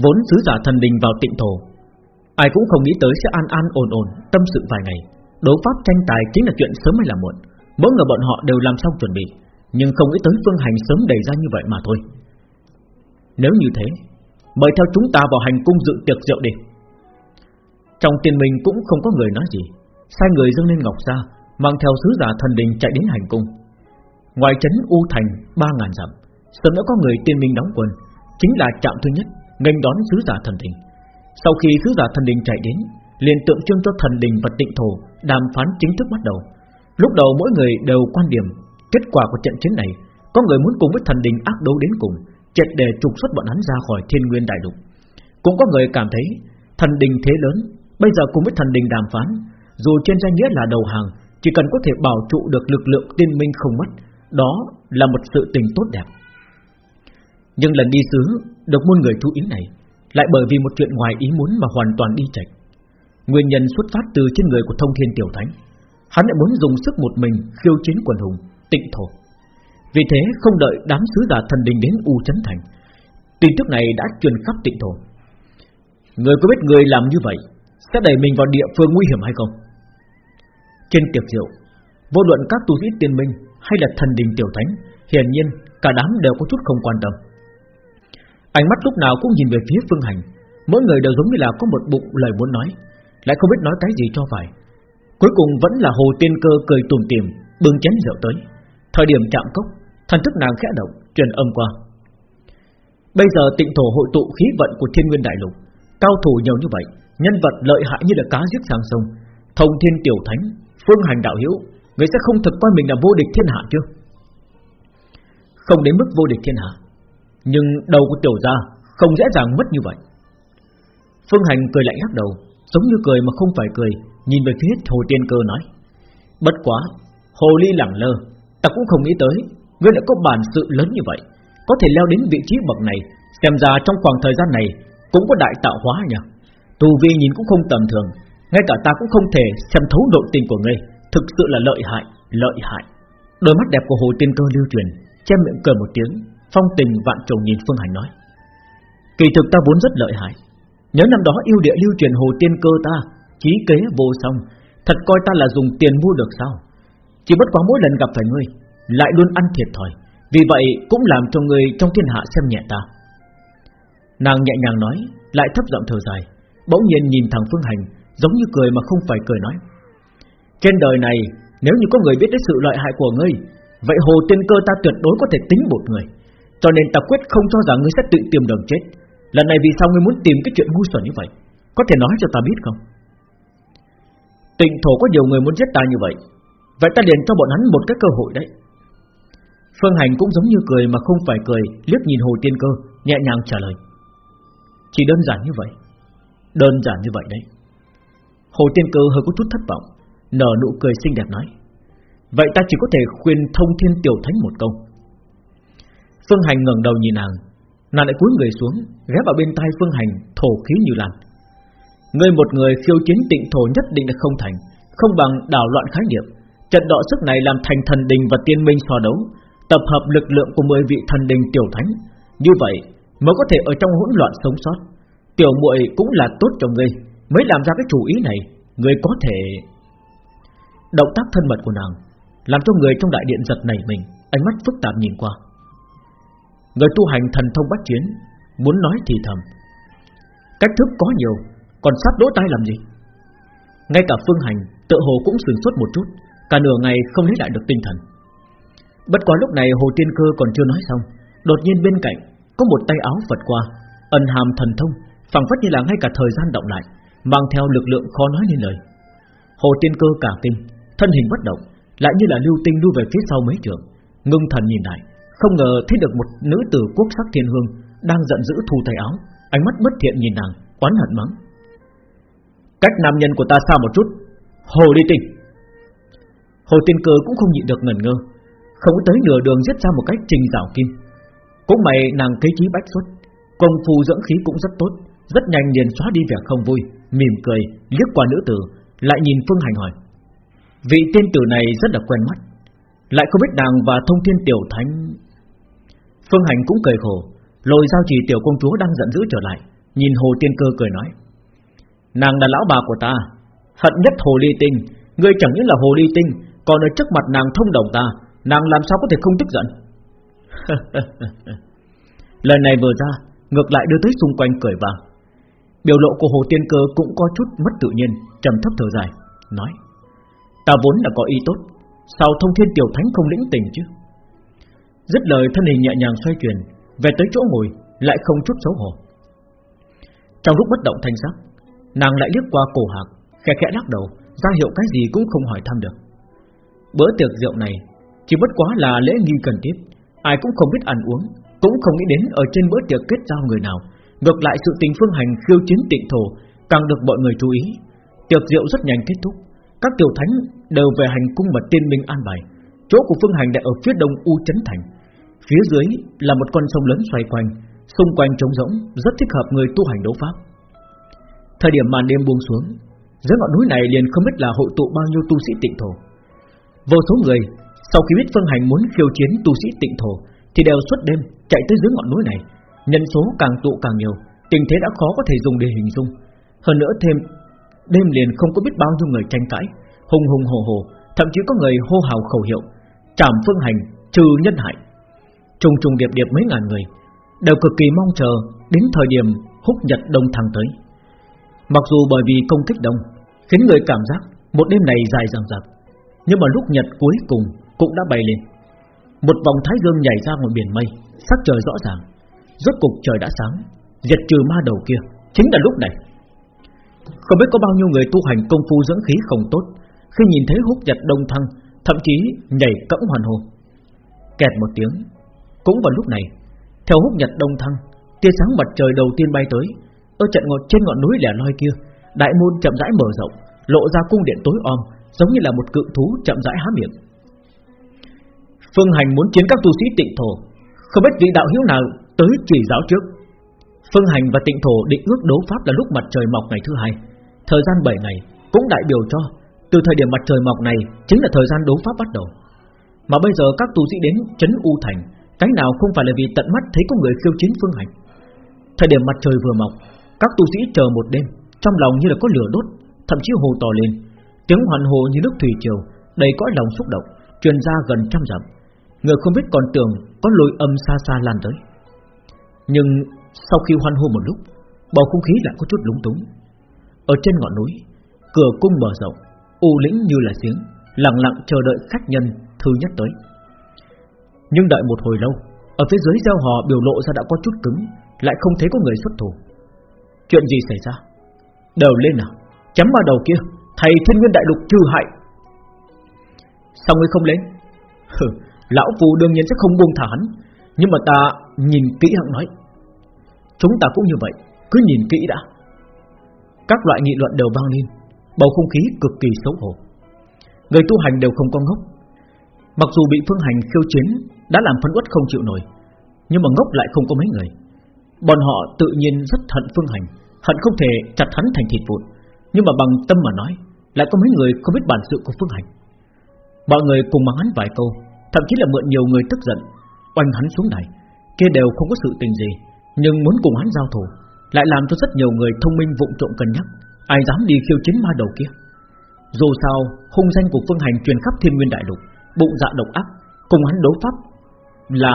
Vốn sứ giả thần đình vào tịnh thổ, Ai cũng không nghĩ tới sẽ an an ổn ổn, Tâm sự vài ngày. Đấu pháp tranh tài chính là chuyện sớm hay là muộn, Mỗi người bọn họ đều làm xong chuẩn bị, Nhưng không nghĩ tới phương hành sớm đầy ra như vậy mà thôi. Nếu như thế, Mời theo chúng ta vào hành cung dự tiệc rượu đi. Trong tiền mình cũng không có người nói gì, Sai người dâng lên ngọc ra Mang theo sứ giả thần đình chạy đến hành cung Ngoài trấn U Thành ba ngàn dặm Sớm đã có người tiên minh đóng quân Chính là trạm thứ nhất nghênh đón sứ giả thần đình Sau khi sứ giả thần đình chạy đến liền tượng trưng cho thần đình và tịnh thổ đàm phán chính thức bắt đầu. Lúc đầu mỗi người đều quan điểm kết quả của trận chiến này, có người muốn cùng với thần đình ác đấu đến cùng, triệt để trục xuất bọn hắn ra khỏi thiên nguyên đại lục. Cũng có người cảm thấy thần đình thế lớn, bây giờ cùng với thần đình đàm phán, dù trên danh nghĩa là đầu hàng, chỉ cần có thể bảo trụ được lực lượng tiên minh không mất, đó là một sự tình tốt đẹp. Nhưng lần đi xứ được muôn người chú ý này, lại bởi vì một chuyện ngoài ý muốn mà hoàn toàn đi chạch. Nguyên nhân xuất phát từ trên người của thông thiên tiểu thánh Hắn lại muốn dùng sức một mình khiêu chiến quần hùng Tịnh thổ Vì thế không đợi đám sứ giả thần đình đến U Chấn Thành Tin tức này đã truyền khắp tịnh thổ Người có biết người làm như vậy Sẽ đẩy mình vào địa phương nguy hiểm hay không trên tiệc rượu. Vô luận các tu sĩ tiên minh Hay là thần đình tiểu thánh, Hiển nhiên cả đám đều có chút không quan tâm. Ánh mắt lúc nào cũng nhìn về phía phương hành. Mỗi người đều giống như là có một bụng lời muốn nói, lại không biết nói cái gì cho phải. Cuối cùng vẫn là hồ tiên cơ cười tùm tìm, Bưng chén rượu tới. Thời điểm chạm cốc, Thần thức nàng khẽ động, truyền âm qua. Bây giờ tịnh thổ hội tụ khí vận của thiên nguyên đại lục, Cao thủ nhiều như vậy, Nhân vật lợi hại như là cá giết sang sông, Thông thiên tiểu thánh Phương hành đạo hiếu, Người sẽ không thực coi mình là vô địch thiên hạ chứ? Không đến mức vô địch thiên hạ, Nhưng đầu của tiểu gia Không dễ dàng mất như vậy. Phương hành cười lạnh lắc đầu, Giống như cười mà không phải cười, Nhìn về phía Hồ Tiên Cơ nói, Bất quá, Hồ Ly lẳng lơ, Ta cũng không nghĩ tới, Ngươi lại có bản sự lớn như vậy, Có thể leo đến vị trí bậc này, Xem ra trong khoảng thời gian này Cũng có đại tạo hóa nhỉ? Tù vi nhìn cũng không tầm thường ngay cả ta cũng không thể xem thấu nội tình của ngươi. Thực sự là lợi hại Lợi hại. Đôi mắt đẹp của Hồ Tiên Cơ lưu truyền, Che miệng cười một tiếng, Phong tình vạn trùng nhìn Phương Hành nói. Kỳ thực ta vốn rất lợi hại. Nhớ năm đó yêu địa lưu truyền hồ tiên cơ ta Chí kế vô song. Thật coi ta là dùng tiền mua được sao? Chỉ bất quá mỗi lần gặp phải ngươi, Lại luôn ăn thiệt thòi. Vì vậy cũng làm cho người trong thiên hạ xem nhẹ ta. Nàng nhẹ nhàng nói, Lại thấp giọng thở dài. Bỗng nhiên nhìn thẳng Phương Hành Giống như cười mà không phải cười nói. Trên đời này, nếu như có người biết đến sự lợi hại của ngươi, Vậy hồ tiên cơ ta tuyệt đối có thể tính một người. Cho nên ta quyết không cho rằng ngươi sẽ tự tìm đường chết. Lần này vì sao ngươi muốn tìm cái chuyện ngu xuẩn như vậy? Có thể nói cho ta biết không? Tịnh thổ có nhiều người muốn giết ta như vậy. Vậy ta liền cho bọn hắn một cái cơ hội đấy. Phương Hành cũng giống như cười mà không phải cười, Liếc nhìn Hồ Tiên Cơ, Nhẹ nhàng trả lời. Chỉ đơn giản như vậy. Đơn giản như vậy đấy. Hồ Tiên Cơ hơi có chút thất vọng, Nở nụ cười xinh đẹp nói, Vậy ta chỉ có thể khuyên thông thiên tiểu thánh một câu. Phương Hành ngẩng đầu nhìn nàng Nàng lại cúi người xuống Ghé vào bên tai Phương Hành thổ khí như lan. Ngươi một người khiêu chiến tịnh thổ nhất định là không thành, Không bằng đảo loạn khái niệm, Trận đọ sức này làm thành thần đình và tiên minh so đấu, Tập hợp lực lượng của 10 vị thần đình tiểu thánh. Như vậy, mới có thể ở trong hỗn loạn sống sót. Tiểu muội cũng là tốt cho ngươi. Mới làm ra cái chủ ý này, người có thể Động tác thân mật của nàng, Làm cho người trong đại điện giật nảy mình, Ánh mắt phức tạp nhìn qua. Người tu hành thần thông bắt chiến, Muốn nói thì thầm. Cách thức có nhiều, Còn sát đỗ tai làm gì? Ngay cả phương hành, tự hồ cũng sửng sốt một chút, Cả nửa ngày không lấy lại được tinh thần. Bất quá lúc này Hồ Tiên Cơ còn chưa nói xong, Đột nhiên bên cạnh Có một tay áo vật qua, Ẩn hàm thần thông, phảng phất như là ngay cả thời gian động lại. Mang theo lực lượng khó nói lên lời. Hồ Tiên Cơ cả kinh, Thân hình bất động, Lại như là lưu tinh đu về phía sau mấy trường, Ngưng thần nhìn lại, Không ngờ thấy được một nữ tử quốc sắc thiên hương Đang giận dữ thu tay áo, Ánh mắt bất thiện nhìn nàng, Oán hận mắng. Cách nam nhân của ta xa một chút, Hồ đi tình Hồ Tiên Cơ cũng không nhịn được ngẩn ngơ, Không tới nửa đường giết ra một cách trình dạo kim. Cũng mày nàng kế trí bách xuất, Công phu dưỡng khí cũng rất tốt, Rất nhanh liền xóa đi vẻ không vui. Mỉm cười, liếc qua nữ tử, Lại nhìn Phương Hành hỏi. Vị tiên tử này rất là quen mắt, Lại không biết nàng và thông thiên tiểu thánh. Phương Hành cũng cười khổ, Lôi giao chỉ tiểu công chúa đang giận dữ trở lại, Nhìn hồ tiên cơ cười nói. Nàng là lão bà của ta, Hận nhất hồ ly tinh, Ngươi chẳng những là hồ ly tinh, Còn ở trước mặt nàng thông đồng ta, Nàng làm sao có thể không tức giận? Lời này vừa ra, Ngược lại đưa tới xung quanh cười vang. Biểu lộ của Hồ Tiên Cơ cũng có chút mất tự nhiên, trầm thấp thở dài, Nói, Ta vốn là có ý tốt, Sao thông thiên tiểu thánh không lĩnh tình chứ? Dứt lời, thân hình nhẹ nhàng xoay chuyển, Về tới chỗ ngồi, Lại không chút xấu hổ. Trong lúc bất động thanh sắc, Nàng lại liếc qua cổ hạc, Khẽ khẽ lắc đầu, ra hiệu cái gì cũng không hỏi thăm được. Bữa tiệc rượu này, Chỉ bất quá là lễ nghi cần thiết, Ai cũng không biết ăn uống, Cũng không nghĩ đến ở trên bữa tiệc kết giao người nào. Ngược lại sự tình phương hành khiêu chiến tịnh thổ, Càng được mọi người chú ý. Tiệc rượu rất nhanh kết thúc. Các tiểu thánh đều về hành cung và tiên minh an bài. Chỗ của phương hành đã ở phía đông U Chấn Thành. Phía dưới là một con sông lớn xoay quanh. Xung quanh trống rỗng, Rất thích hợp người tu hành đấu pháp. Thời điểm màn đêm buông xuống, Dưới ngọn núi này liền không biết là hội tụ bao nhiêu tu sĩ tịnh thổ. Vô số người, Sau khi biết phương hành muốn khiêu chiến tu sĩ tịnh thổ, Thì đều suốt đêm chạy tới dưới ngọn núi này. Nhân số càng tụ càng nhiều, Tình thế đã khó có thể dùng để hình dung. Hơn nữa thêm, Đêm liền không có biết bao nhiêu người tranh cãi, Hùng hùng hồ hồ Thậm chí có người hô hào khẩu hiệu, Trảm phương hành, trừ nhân hại. Trùng trùng điệp điệp mấy ngàn người Đều cực kỳ mong chờ Đến thời điểm húc nhật đông thăng tới. Mặc dù bởi vì công kích đông, Khiến người cảm giác một đêm này dài dằng dặc, Nhưng mà lúc nhật cuối cùng Cũng đã bay lên. Một vòng thái dương nhảy ra ngoài biển mây, Sắc trời rõ ràng. Rốt cục trời đã sáng, Diệt trừ ma đầu kia, Chính là lúc này. Không biết có bao nhiêu người tu hành công phu dưỡng khí không tốt, Khi nhìn thấy húc nhật đông thăng, Thậm chí nhảy cẫng hoàn hồ Kẹt một tiếng, Cũng vào lúc này, Theo húc nhật đông thăng, Tia sáng mặt trời đầu tiên bay tới, Ở trận ngọt trên ngọn núi lẻ loi kia, Đại môn chậm rãi mở rộng, Lộ ra cung điện tối om, Giống như là một cự thú chậm rãi há miệng. Phương Hành muốn chiến các tu sĩ tịnh thổ, Không biết vị đạo hiếu nào tới chỉ giáo trước. Phương Hành và tịnh thổ định ước đấu pháp là lúc mặt trời mọc ngày thứ hai. Thời gian 7 ngày cũng đại biểu cho, Từ thời điểm mặt trời mọc này Chính là thời gian đấu pháp bắt đầu. Mà bây giờ các tu sĩ đến chấn U Thành, Cái nào không phải là vì tận mắt thấy có người khiêu chiến Phương Hành. Thời điểm mặt trời vừa mọc, Các tu sĩ chờ một đêm, Trong lòng như là có lửa đốt, Thậm chí hồ to lên. Tiếng hoàn hồ như nước thủy triều, Đầy cõi lòng xúc động, Truyền ra gần trăm dặm. Người không biết còn tưởng có lôi âm xa xa lan tới. Nhưng sau khi hoan hô một lúc Bầu không khí lại có chút lúng túng. Ở trên ngọn núi Cửa cung mở rộng U lĩnh như là giếng Lặng lặng chờ đợi khách nhân thư nhất tới. Nhưng đợi một hồi lâu Ở phía dưới gieo hò biểu lộ ra đã có chút cứng Lại không thấy có người xuất thủ. Chuyện gì xảy ra? Đều lên nào Chấm vào đầu kia Thầy thiên nguyên đại lục trừ hại. Sao ngươi không lên? Hừ, Lão Phù đương nhiên sẽ không buông thả hắn Nhưng mà ta nhìn kỹ hắn nói. Chúng ta cũng như vậy, Cứ nhìn kỹ đã. Các loại nghị luận đều vang lên, Bầu không khí cực kỳ xấu hổ. Người tu hành đều không có ngốc. Mặc dù bị phương hành khiêu chiến, Đã làm phân uất không chịu nổi, Nhưng mà ngốc lại không có mấy người. Bọn họ tự nhiên rất hận phương hành, Hận không thể chặt hắn thành thịt vụn. Nhưng mà bằng tâm mà nói, Lại có mấy người không biết bản sự của phương hành. Mọi người cùng mắng hắn vài câu, Thậm chí là mượn nhiều người tức giận, Oanh hắn xuống này Kia đều không có sự tình gì. Nhưng muốn cùng hắn giao thủ, Lại làm cho rất nhiều người thông minh vụng trộm cân nhắc, Ai dám đi khiêu chiến ma đầu kia. Dù sao, hung danh của phương hành truyền khắp thiên nguyên đại lục, Bụng dạ độc ác, Cùng hắn đấu pháp Là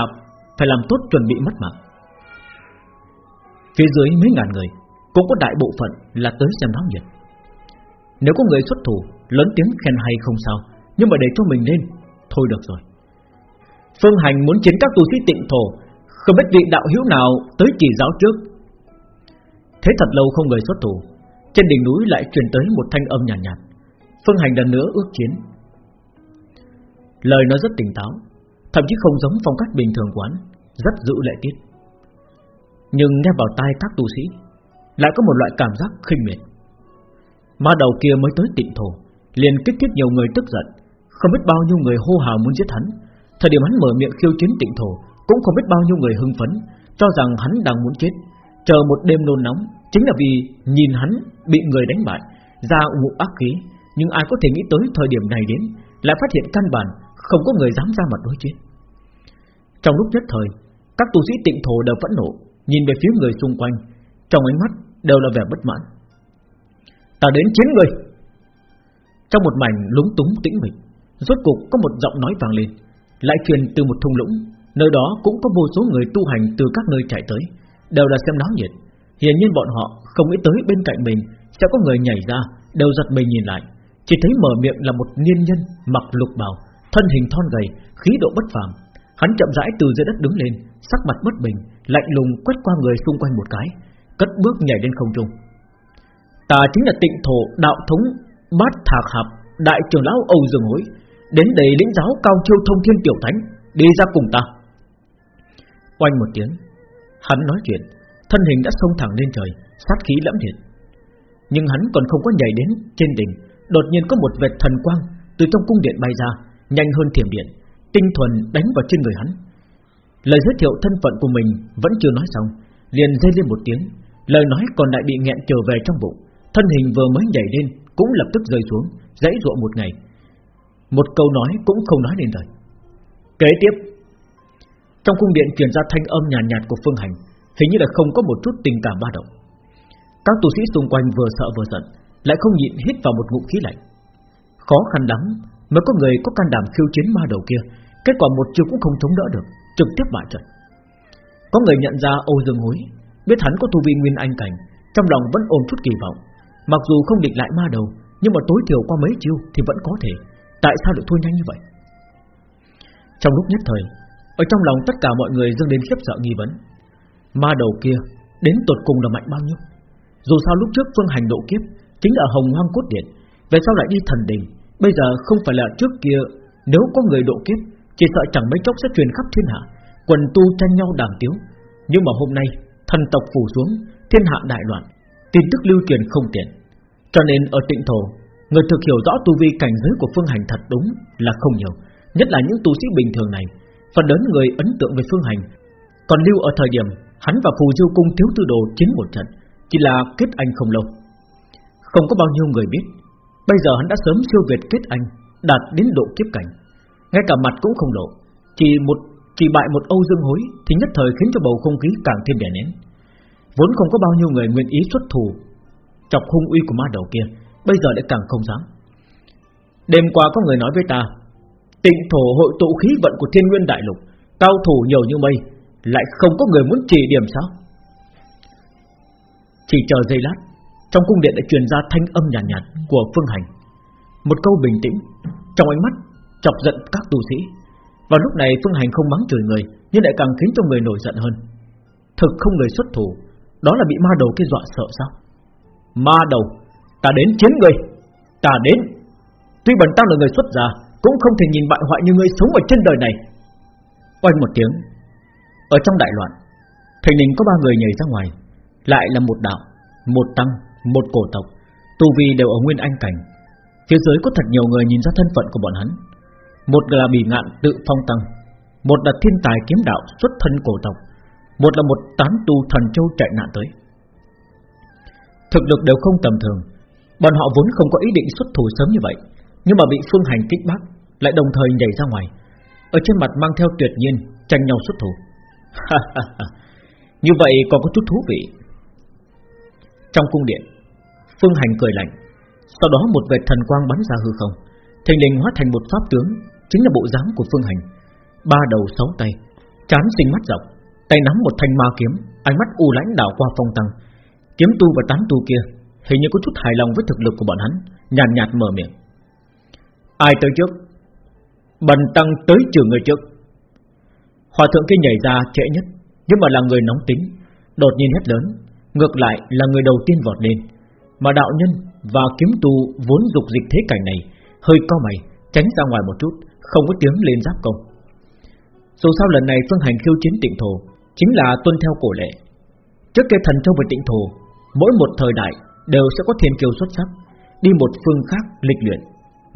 phải làm tốt chuẩn bị mất mạng. Phía dưới mấy ngàn người, Cũng có đại bộ phận là tới xem náo nhiệt. Nếu có người xuất thủ, Lớn tiếng khen hay không sao, Nhưng mà để cho mình lên, Thôi được rồi. Phương Hành muốn chiến các tu sĩ tịnh thổ không biết vị đạo hữu nào tới chỉ giáo trước. Thế thật lâu không người xuất thủ Trên đỉnh núi lại truyền tới một thanh âm nhàn nhạt, nhạt Phương Hành lần nữa ước chiến. Lời nó rất tỉnh táo Thậm chí không giống phong cách bình thường quán Rất giữ lệ tiết. Nhưng nghe vào tai các tu sĩ Lại có một loại cảm giác khinh miệt. Ma đầu kia mới tới tịnh thổ Liền kích thích nhiều người tức giận Không biết bao nhiêu người hô hào muốn giết hắn Thời điểm hắn mở miệng khiêu chiến tịnh thổ cũng không biết bao nhiêu người hưng phấn Cho rằng hắn đang muốn chết. Chờ một đêm nôn nóng Chính là vì nhìn hắn bị người đánh bại Ra ngụ ác khí. Nhưng ai có thể nghĩ tới thời điểm này đến Lại phát hiện căn bản Không có người dám ra mặt đối chiến. Trong lúc nhất thời Các tu sĩ tịnh thổ đều phẫn nộ Nhìn về phía người xung quanh. Trong ánh mắt đều là vẻ bất mãn. Ta đến chiến người Trong một mảnh lúng túng tĩnh mịch Rốt cục có một giọng nói vang lên lại truyền từ một thung lũng, nơi đó cũng có vô số người tu hành từ các nơi chạy tới, đều là xem náo nhiệt. Hiển nhiên bọn họ không nghĩ tới bên cạnh mình sẽ có người nhảy ra, đều giật mình nhìn lại, chỉ thấy mở miệng là một niên nhân mặc lục bào, thân hình thon gầy, khí độ bất phàm. Hắn chậm rãi từ dưới đất đứng lên, sắc mặt bất bình, lạnh lùng quét qua người xung quanh một cái, cất bước nhảy lên không trung. Ta chính là Tịnh Thổ đạo thống Bát Thạc Hạp, đại trưởng lão Âu Dương Hối, Đến đây lĩnh giáo cao chiêu thông thiên tiểu thánh Đi ra cùng ta Oanh một tiếng. Hắn nói chuyện, Thân hình đã xông thẳng lên trời, Sát khí lẫm liệt. Nhưng hắn còn không có nhảy đến trên đỉnh, Đột nhiên có một vệt thần quang Từ trong cung điện bay ra, Nhanh hơn thiểm điện, Tinh thuần đánh vào trên người hắn. Lời giới thiệu thân phận của mình Vẫn chưa nói xong, Liền dây lên một tiếng, Lời nói còn lại bị nghẹn trở về trong bụng. Thân hình vừa mới nhảy lên Cũng lập tức rơi xuống, Dãy ruộng một ngày. Một câu nói cũng không nói nên lời. Kế tiếp trong cung điện truyền ra thanh âm nhàn nhạt, nhạt của Phương Hành Hình như là không có một chút tình cảm ba động. Các tu sĩ xung quanh vừa sợ vừa giận Lại không nhịn hít vào một ngụm khí lạnh. Khó khăn lắm Mới có người có can đảm khiêu chiến ma đầu kia Kết quả một chiêu cũng không chống đỡ được Trực tiếp bại trận. Có người nhận ra Âu Dương Hối Biết hắn có tu vi nguyên anh cảnh Trong lòng vẫn ôm chút kỳ vọng. Mặc dù không địch lại ma đầu Nhưng mà tối thiểu qua mấy chiêu thì vẫn có thể Tại sao lại thua nhanh như vậy? Trong lúc nhất thời ở trong lòng tất cả mọi người dâng đến khiếp sợ nghi vấn. Ma đầu kia Đến tột cùng là mạnh bao nhiêu? Dù sao lúc trước phương hành độ kiếp Chính là hồng hoang cốt điện, Về sau lại đi thần đình, Bây giờ không phải là trước kia, Nếu có người độ kiếp, Chỉ sợ chẳng mấy chốc sẽ truyền khắp thiên hạ, Quần tu tranh nhau đàm tiếu. Nhưng mà hôm nay, thần tộc phủ xuống, Thiên hạ đại loạn, Tin tức lưu truyền không tiện. Cho nên ở tịnh thổ, Người thực hiểu rõ tu vi cảnh giới của Phương Hành thật đúng là không nhiều, Nhất là những tu sĩ bình thường này Phần lớn người ấn tượng về Phương Hành. Còn lưu ở thời điểm, Hắn và Phù Diêu Cung thiếu tư đồ chiến một trận, Chỉ là kết anh không lâu. Không có bao nhiêu người biết, Bây giờ hắn đã sớm siêu việt kết anh, Đạt đến độ kiếp cảnh. Ngay cả mặt cũng không lộ, Chỉ một, chỉ bại một Âu Dương Hối Thì nhất thời khiến cho bầu không khí càng thêm đè nén. Vốn không có bao nhiêu người nguyện ý xuất thủ Chọc hung uy của ma đầu kia, Bây giờ lại càng không dám. Đêm qua có người nói với ta Tịnh thổ hội tụ khí vận của thiên nguyên đại lục Cao thủ nhiều như mây Lại không có người muốn chỉ điểm sao? Chỉ chờ giây lát Trong cung điện đã truyền ra thanh âm nhàn nhạt, nhạt Của Phương Hành. Một câu bình tĩnh Trong ánh mắt chọc giận các tu sĩ. Vào lúc này Phương Hành không mắng chửi người Nhưng lại càng khiến cho người nổi giận hơn. Thực không người xuất thủ Đó là bị ma đầu kia dọa sợ sao? Ma đầu Ta đến chiến người Ta đến. Tuy bần tăng là người xuất gia cũng không thể nhìn bại hoại như ngươi sống ở trên đời này. Oanh một tiếng Ở trong đại loạn Thành đình có ba người nhảy ra ngoài Lại là một đạo, một tăng, một cổ tộc Tu vi đều ở nguyên anh cảnh. Phía dưới có thật nhiều người nhìn ra thân phận của bọn hắn. Một là bị ngạn tự phong tăng Một là thiên tài kiếm đạo xuất thân cổ tộc Một là một tán tu thần châu chạy nạn tới. Thực lực đều không tầm thường Bọn họ vốn không có ý định xuất thủ sớm như vậy. Nhưng mà bị phương hành kích bác Lại đồng thời nhảy ra ngoài. Ở trên mặt mang theo tuyệt nhiên Tranh nhau xuất thủ. Như vậy còn có chút thú vị. Trong cung điện Phương hành cười lạnh. Sau đó một vệt thần quang bắn ra hư không. Thình lình hóa thành một pháp tướng Chính là bộ dáng của Phương hành. Ba đầu sáu tay Chán sinh mắt rộng. Tay nắm một thanh ma kiếm Ánh mắt u lãnh đảo qua phong tăng. Kiếm tu và tán tu kia Hình như có chút hài lòng với thực lực của bọn hắn Nhàn nhạt, nhạt mở miệng. Ai tới trước? Bần tăng tới trừ người trước. Hòa thượng kia nhảy ra trễ nhất, Nhưng mà là người nóng tính, Đột nhiên hét lớn, Ngược lại là người đầu tiên vọt lên. Mà đạo nhân và kiếm tu vốn dục dịch thế cảnh này, Hơi co mày, Tránh ra ngoài một chút, Không có tiếng lên giáp công. Dù sao lần này phương hành khiêu chiến tịnh thổ, Chính là tuân theo cổ lệ. Trước kia thần châu về tịnh thổ, Mỗi một thời đại đều sẽ có thiên kiều xuất sắc, Đi một phương khác lịch luyện.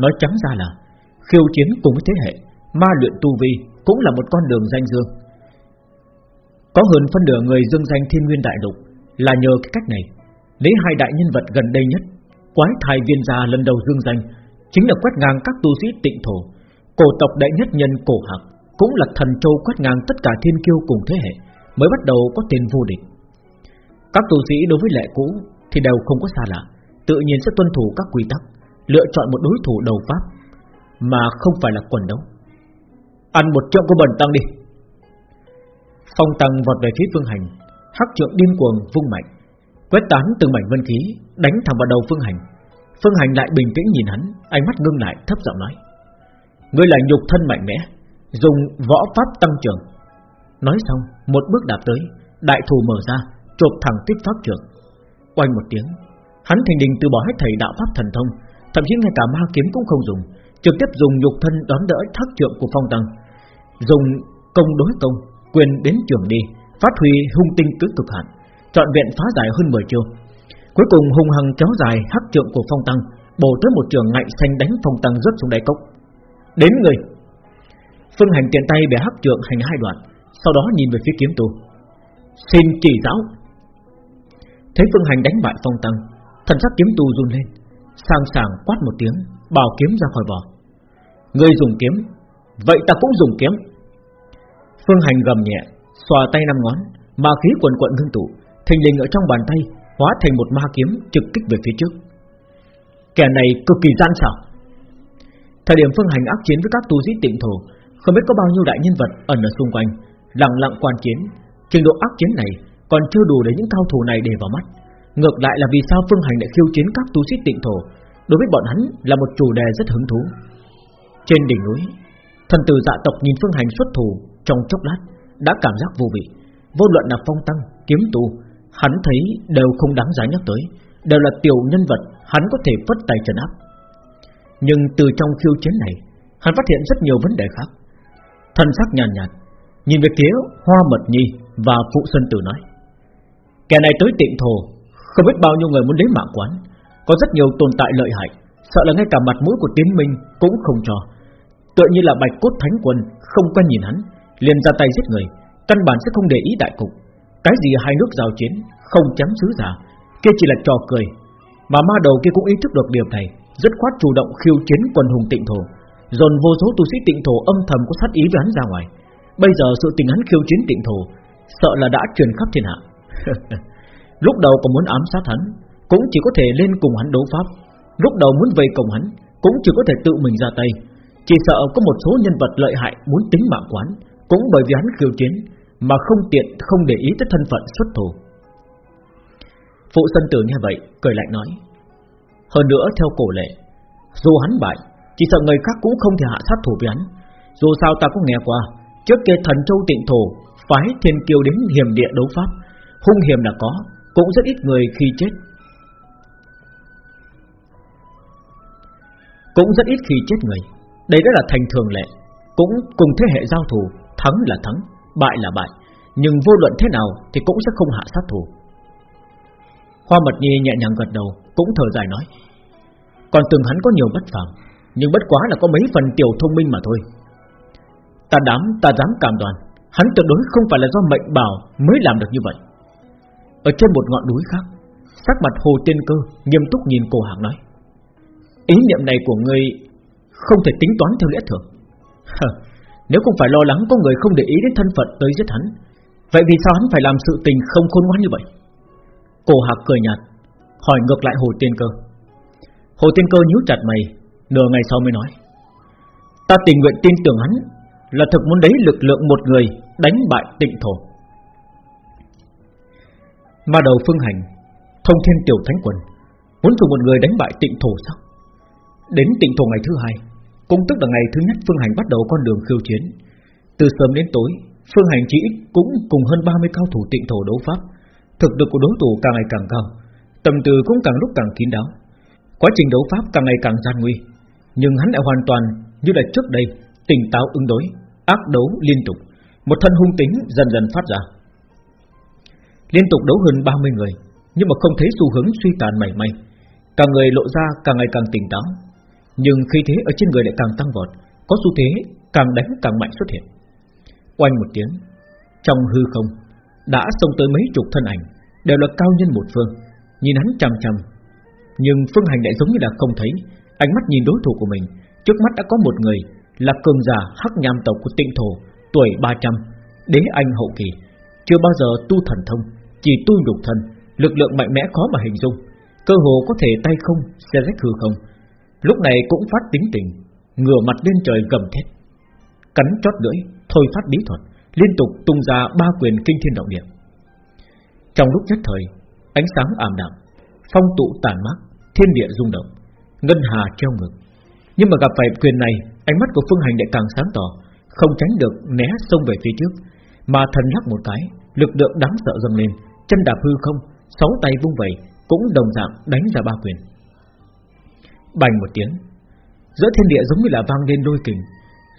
Nói trắng ra là, Khiêu chiến cùng với thế hệ, Ma luyện tu vi cũng là một con đường danh dương. Có hơn phân nửa người dương danh thiên nguyên đại lục Là nhờ cái cách này, Lấy hai đại nhân vật gần đây nhất, Quái thai viên gia lần đầu dương danh, Chính là quét ngang các tu sĩ tịnh thổ, Cổ tộc đại nhất nhân cổ hạc, Cũng là thần châu quét ngang tất cả thiên kiêu cùng thế hệ, Mới bắt đầu có tên vô địch. Các tu sĩ đối với lệ cũ Thì đều không có xa lạ, Tự nhiên sẽ tuân thủ các quy tắc. Lựa chọn một đối thủ đầu pháp, Mà không phải là quần đấu. Ăn một trượng của bần tăng đi. Phong tăng vọt về phía phương hành, Hắc trượng điên cuồng vung mạnh, Quét tán từng mảnh vân khí, Đánh thẳng vào đầu phương hành. Phương hành lại bình tĩnh nhìn hắn, Ánh mắt ngưng lại, thấp giọng nói, Ngươi là nhục thân mạnh mẽ, Dùng võ pháp tăng trưởng. Nói xong, một bước đạp tới, Đại thủ mở ra, Chộp thẳng tiếp pháp trưởng Quanh một tiếng, Hắn thành đình từ bỏ hết thầy đạo pháp thần thông Thậm chí ngay cả ma kiếm cũng không dùng. Trực tiếp dùng nhục thân đón đỡ thác trượng của phong tăng. Dùng công đối công, Quyền đến trường đi, Phát huy hung tinh tứ cực hạn Chọn viện phá giải hơn 10 chiêu. Cuối cùng hung hăng kéo dài hắc trượng của phong tăng, Bổ tới một trường ngạnh xanh đánh phong tăng rớt xuống đáy cốc. Đến người. Phương hành tiện tay bẻ hắc trượng thành hai đoạn, Sau đó nhìn về phía kiếm tu. Xin chỉ giáo. Thấy phương hành đánh bại phong tăng, Thần sắc kiếm tu run lên. Sang sàng quát một tiếng, Bảo kiếm ra khỏi vỏ. Người dùng kiếm, Vậy ta cũng dùng kiếm. Phương hành gầm nhẹ, Xòa tay năm ngón, Ma khí quần quận ngưng tụ, Thình lình ở trong bàn tay Hóa thành một ma kiếm trực kích về phía trước. Kẻ này cực kỳ gian xảo. Thời điểm phương hành ác chiến với các tu sĩ tịnh thổ, Không biết có bao nhiêu đại nhân vật ẩn ở xung quanh, Lặng lặng quan chiến. Trình độ ác chiến này còn chưa đủ để những cao thủ này để vào mắt. Ngược lại là vì sao phương hành lại khiêu chiến các tu sĩ tịnh thổ? Đối với bọn hắn là một chủ đề rất hứng thú. Trên đỉnh núi Thần tử dạ tộc nhìn phương hành xuất thủ Trong chốc lát Đã cảm giác vô vị. Vô luận là phong tăng, kiếm tu Hắn thấy đều không đáng giá nhắc tới Đều là tiểu nhân vật Hắn có thể phất tay trần áp. Nhưng từ trong khiêu chiến này Hắn phát hiện rất nhiều vấn đề khác. Thần sắc nhàn nhạt, nhạt Nhìn về phía Hoa Mật Nhi và Phụ Xuân Tử nói Kẻ này tới tịnh thổ không biết bao nhiêu người muốn lấy mạng quán Có rất nhiều tồn tại lợi hại. Sợ là ngay cả mặt mũi của tiến minh cũng không cho. Tựa như là bạch cốt thánh quân, Không quen nhìn hắn, liền ra tay giết người. Căn bản sẽ không để ý đại cục. Cái gì hai nước giao chiến, Không chấm sứ giả, Kia chỉ là trò cười. Mà ma đầu kia cũng ý thức được điều này Rất khoát chủ động khiêu chiến quân hùng tịnh thổ, Dồn vô số tu sĩ tịnh thổ âm thầm có sát ý với hắn ra ngoài. Bây giờ sự tình hắn khiêu chiến tịnh thổ, Sợ là đã truyền khắp thiên hạ. Lúc đầu còn muốn ám sát hắn, Cũng chỉ có thể lên cùng hắn đấu pháp. Lúc đầu muốn vây công hắn, Cũng chỉ có thể tự mình ra tay. Chỉ sợ có một số nhân vật lợi hại muốn tính mạng quán, Cũng bởi vì hắn khiêu chiến, Mà không tiện, không để ý tới thân phận xuất thủ. Phụ sân tử nghe vậy, Cười lạnh nói, Hơn nữa theo cổ lệ, Dù hắn bại, Chỉ sợ người khác cũng không thể hạ sát thủ với hắn. Dù sao ta cũng nghe qua, Trước kia thần châu tịnh thổ, Phái thiên kiêu đến hiểm địa đấu pháp, Hung hiểm là có cũng rất ít người khi chết. Cũng rất ít khi chết người. Đây đã là thành thường lệ. Cũng cùng thế hệ giao thủ Thắng là thắng, Bại là bại. Nhưng vô luận thế nào thì cũng sẽ không hạ sát thủ. Hoa Mật Nhi nhẹ nhàng gật đầu, Cũng thở dài nói, Còn từng hắn có nhiều bất phàm, Nhưng bất quá là có mấy phần tiểu thông minh mà thôi. Ta đám, ta dám cảm đoàn Hắn tuyệt đối không phải là do mệnh bảo Mới làm được như vậy. Ở trên một ngọn núi khác, Sắc mặt Hồ Tiên Cơ nghiêm túc nhìn cổ Hạc nói. Ý niệm này của ngươi Không thể tính toán theo lẽ thường. Nếu không phải lo lắng có người không để ý đến thân phận tới giết hắn, Vậy vì sao hắn phải làm sự tình không khôn ngoan như vậy? Cổ Hạc cười nhạt, Hỏi ngược lại Hồ Tiên Cơ. Hồ Tiên Cơ nhíu chặt mày, Nửa ngày sau mới nói. Ta tình nguyện tin tưởng hắn Là thực muốn đấy lực lượng một người Đánh bại tịnh thổ. Ma đầu phương hành, Thông thiên tiểu thánh quần, Muốn dùng một người đánh bại tịnh thổ sao? Đến tịnh thổ ngày thứ hai, Cũng tức là ngày thứ nhất Phương Hành bắt đầu con đường khiêu chiến. Từ sớm đến tối, Phương Hành chỉ ít cũng cùng hơn 30 cao thủ tịnh thổ đấu pháp. Thực lực của đối thủ càng ngày càng cao Tầm từ cũng càng lúc càng kín đáo. Quá trình đấu pháp càng ngày càng gian nguy, Nhưng hắn lại hoàn toàn như là trước đây Tỉnh táo ứng đối, Ác đấu liên tục. Một thân hung tính dần dần phát ra. Liên tục đấu hơn 30 người, Nhưng mà không thấy xu hướng suy tàn mảy may. Cả người lộ ra càng ngày càng tỉnh táo. Nhưng khi thế ở trên người lại càng tăng vọt, Có xu thế càng đánh càng mạnh xuất hiện. Oanh một tiếng, Trong hư không, Đã xông tới mấy chục thân ảnh, Đều là cao nhân một phương, Nhìn hắn chằm chằm. Nhưng phương hành lại giống như là không thấy, Ánh mắt nhìn đối thủ của mình, Trước mắt đã có một người Là cường giả hắc nham tộc của tịnh thổ, Tuổi 300 Đế anh hậu kỳ, Chưa bao giờ tu thần thông. Chỉ tu nhục thân, Lực lượng mạnh mẽ khó mà hình dung. Cơ hồ có thể tay không, Xe rách hư không. Lúc này cũng phát tính tình, Ngửa mặt lên trời gầm thét. Cắn chót lưỡi, Thôi phát bí thuật, Liên tục tung ra ba quyền kinh thiên động địa. Trong lúc nhất thời, Ánh sáng ảm đạm, Phong tụ tàn mát, Thiên địa rung động, Ngân hà treo ngực Nhưng mà gặp phải quyền này, Ánh mắt của Phương Hành lại càng sáng tỏ, Không tránh được né xông về phía trước, Mà thần lắc một cái, Lực lượng đáng sợ dâng lên. Chân đạp hư không, Sáu tay vung vẩy, Cũng đồng dạng đánh ra ba quyền. Bành một tiếng, Giữa thiên địa giống như là vang lên đôi kình,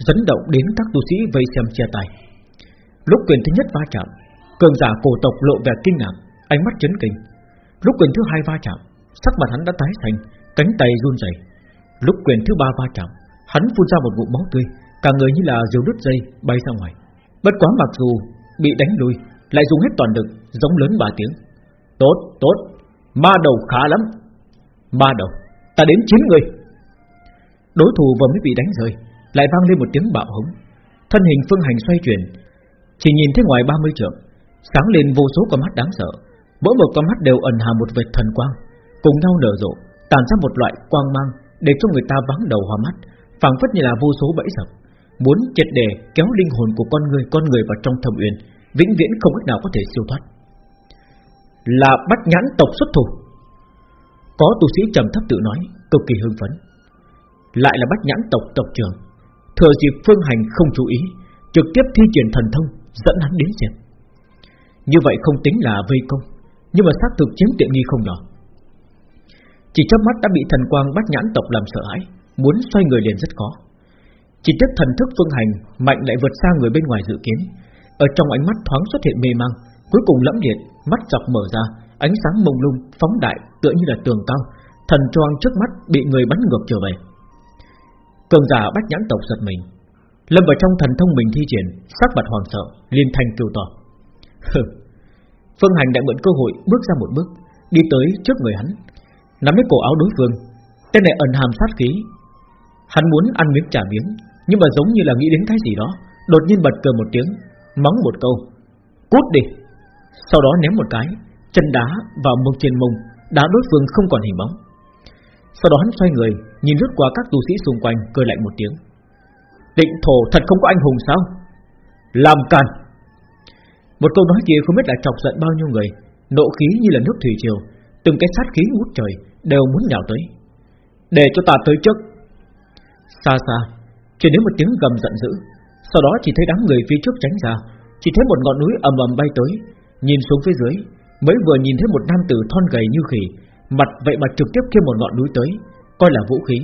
Dẫn động đến các tu sĩ vây xem che tay. Lúc quyền thứ nhất va chạm, Cường giả cổ tộc lộ vẻ kinh ngạc, Ánh mắt chấn kinh. Lúc quyền thứ hai va chạm, Sắc mặt hắn đã tái xanh, Cánh tay run rẩy. Lúc quyền thứ ba va chạm, Hắn phun ra một ngụm máu tươi, Cả người như là diều đứt dây bay ra ngoài. Bất quá mặc dù bị đánh lui lại dùng hết toàn lực, giống lớn ba tiếng. Tốt tốt, Ma đầu khá lắm. Ma đầu, Ta đến chín người Đối thủ vừa mới bị đánh rơi, Lại vang lên một tiếng bạo hống. Thân hình phương hành xoay chuyển, Chỉ nhìn thấy ngoài 30 trượng, Sáng lên vô số con mắt đáng sợ. Mỗi một con mắt đều ẩn hà một vệt thần quang, Cùng nhau nở rộ Tàn ra một loại quang mang Để cho người ta vắng đầu hoa mắt, phảng phất như là vô số bẫy dập, Muốn triệt đề kéo linh hồn của con người Con người vào trong thâm uyên. Vĩnh viễn không cách nào có thể siêu thoát. Là bắt nhãn tộc xuất thủ. Có tu sĩ trầm thấp tự nói, Cực kỳ hưng phấn. Lại là bắt nhãn tộc tộc trưởng, Thừa dịp phương hành không chú ý, Trực tiếp thi triển thần thông, Dẫn hắn đến xem. Như vậy không tính là vây công, Nhưng mà xác thực chiếm tiện nghi không nhỏ. Chỉ chớp mắt đã bị thần quang bắt nhãn tộc làm sợ hãi, Muốn xoay người liền rất khó. Chỉ tiếc thần thức phương hành Mạnh lại vượt xa người bên ngoài dự kiến ở trong ánh mắt thoáng xuất hiện mê mang, Cuối cùng lẫm liệt, Mắt dọc mở ra, Ánh sáng mông lung, phóng đại, tựa như là tường cao, Thần choang trước mắt bị người bắn ngược trở về. Cường giả bách nhãn tộc giật mình. Lâm vào trong thần thông mình thi triển, Sắc mặt hoàng sợ liên thanh kêu to. Phương Hành đã mượn cơ hội bước ra một bước, Đi tới trước người hắn, Nắm lấy cổ áo đối phương. Tên này ẩn hàm sát khí. Hắn muốn ăn miếng trả miếng, Nhưng mà giống như là nghĩ đến cái gì đó, Đột nhiên bật cười một tiếng Mắng một câu, Cút đi. Sau đó ném một cái, Chân đá vào mông trên mông Đá đối phương không còn hình bóng. Sau đó hắn xoay người, Nhìn lướt qua các tu sĩ xung quanh, Cười lạnh một tiếng. Định thổ thật không có anh hùng sao? Làm càn. Một câu nói kia không biết là chọc giận bao nhiêu người, Nộ khí như là nước thủy triều, Từng cái sát khí ngút trời Đều muốn nhào tới. Để cho ta tới trước. Xa xa Chỉ đến một tiếng gầm giận dữ sau đó chỉ thấy đám người phía trước tránh ra Chỉ thấy một ngọn núi ầm ầm bay tới. Nhìn xuống phía dưới Mới vừa nhìn thấy một nam tử thon gầy như khỉ Mặt vậy mà trực tiếp kia một ngọn núi tới Coi là vũ khí.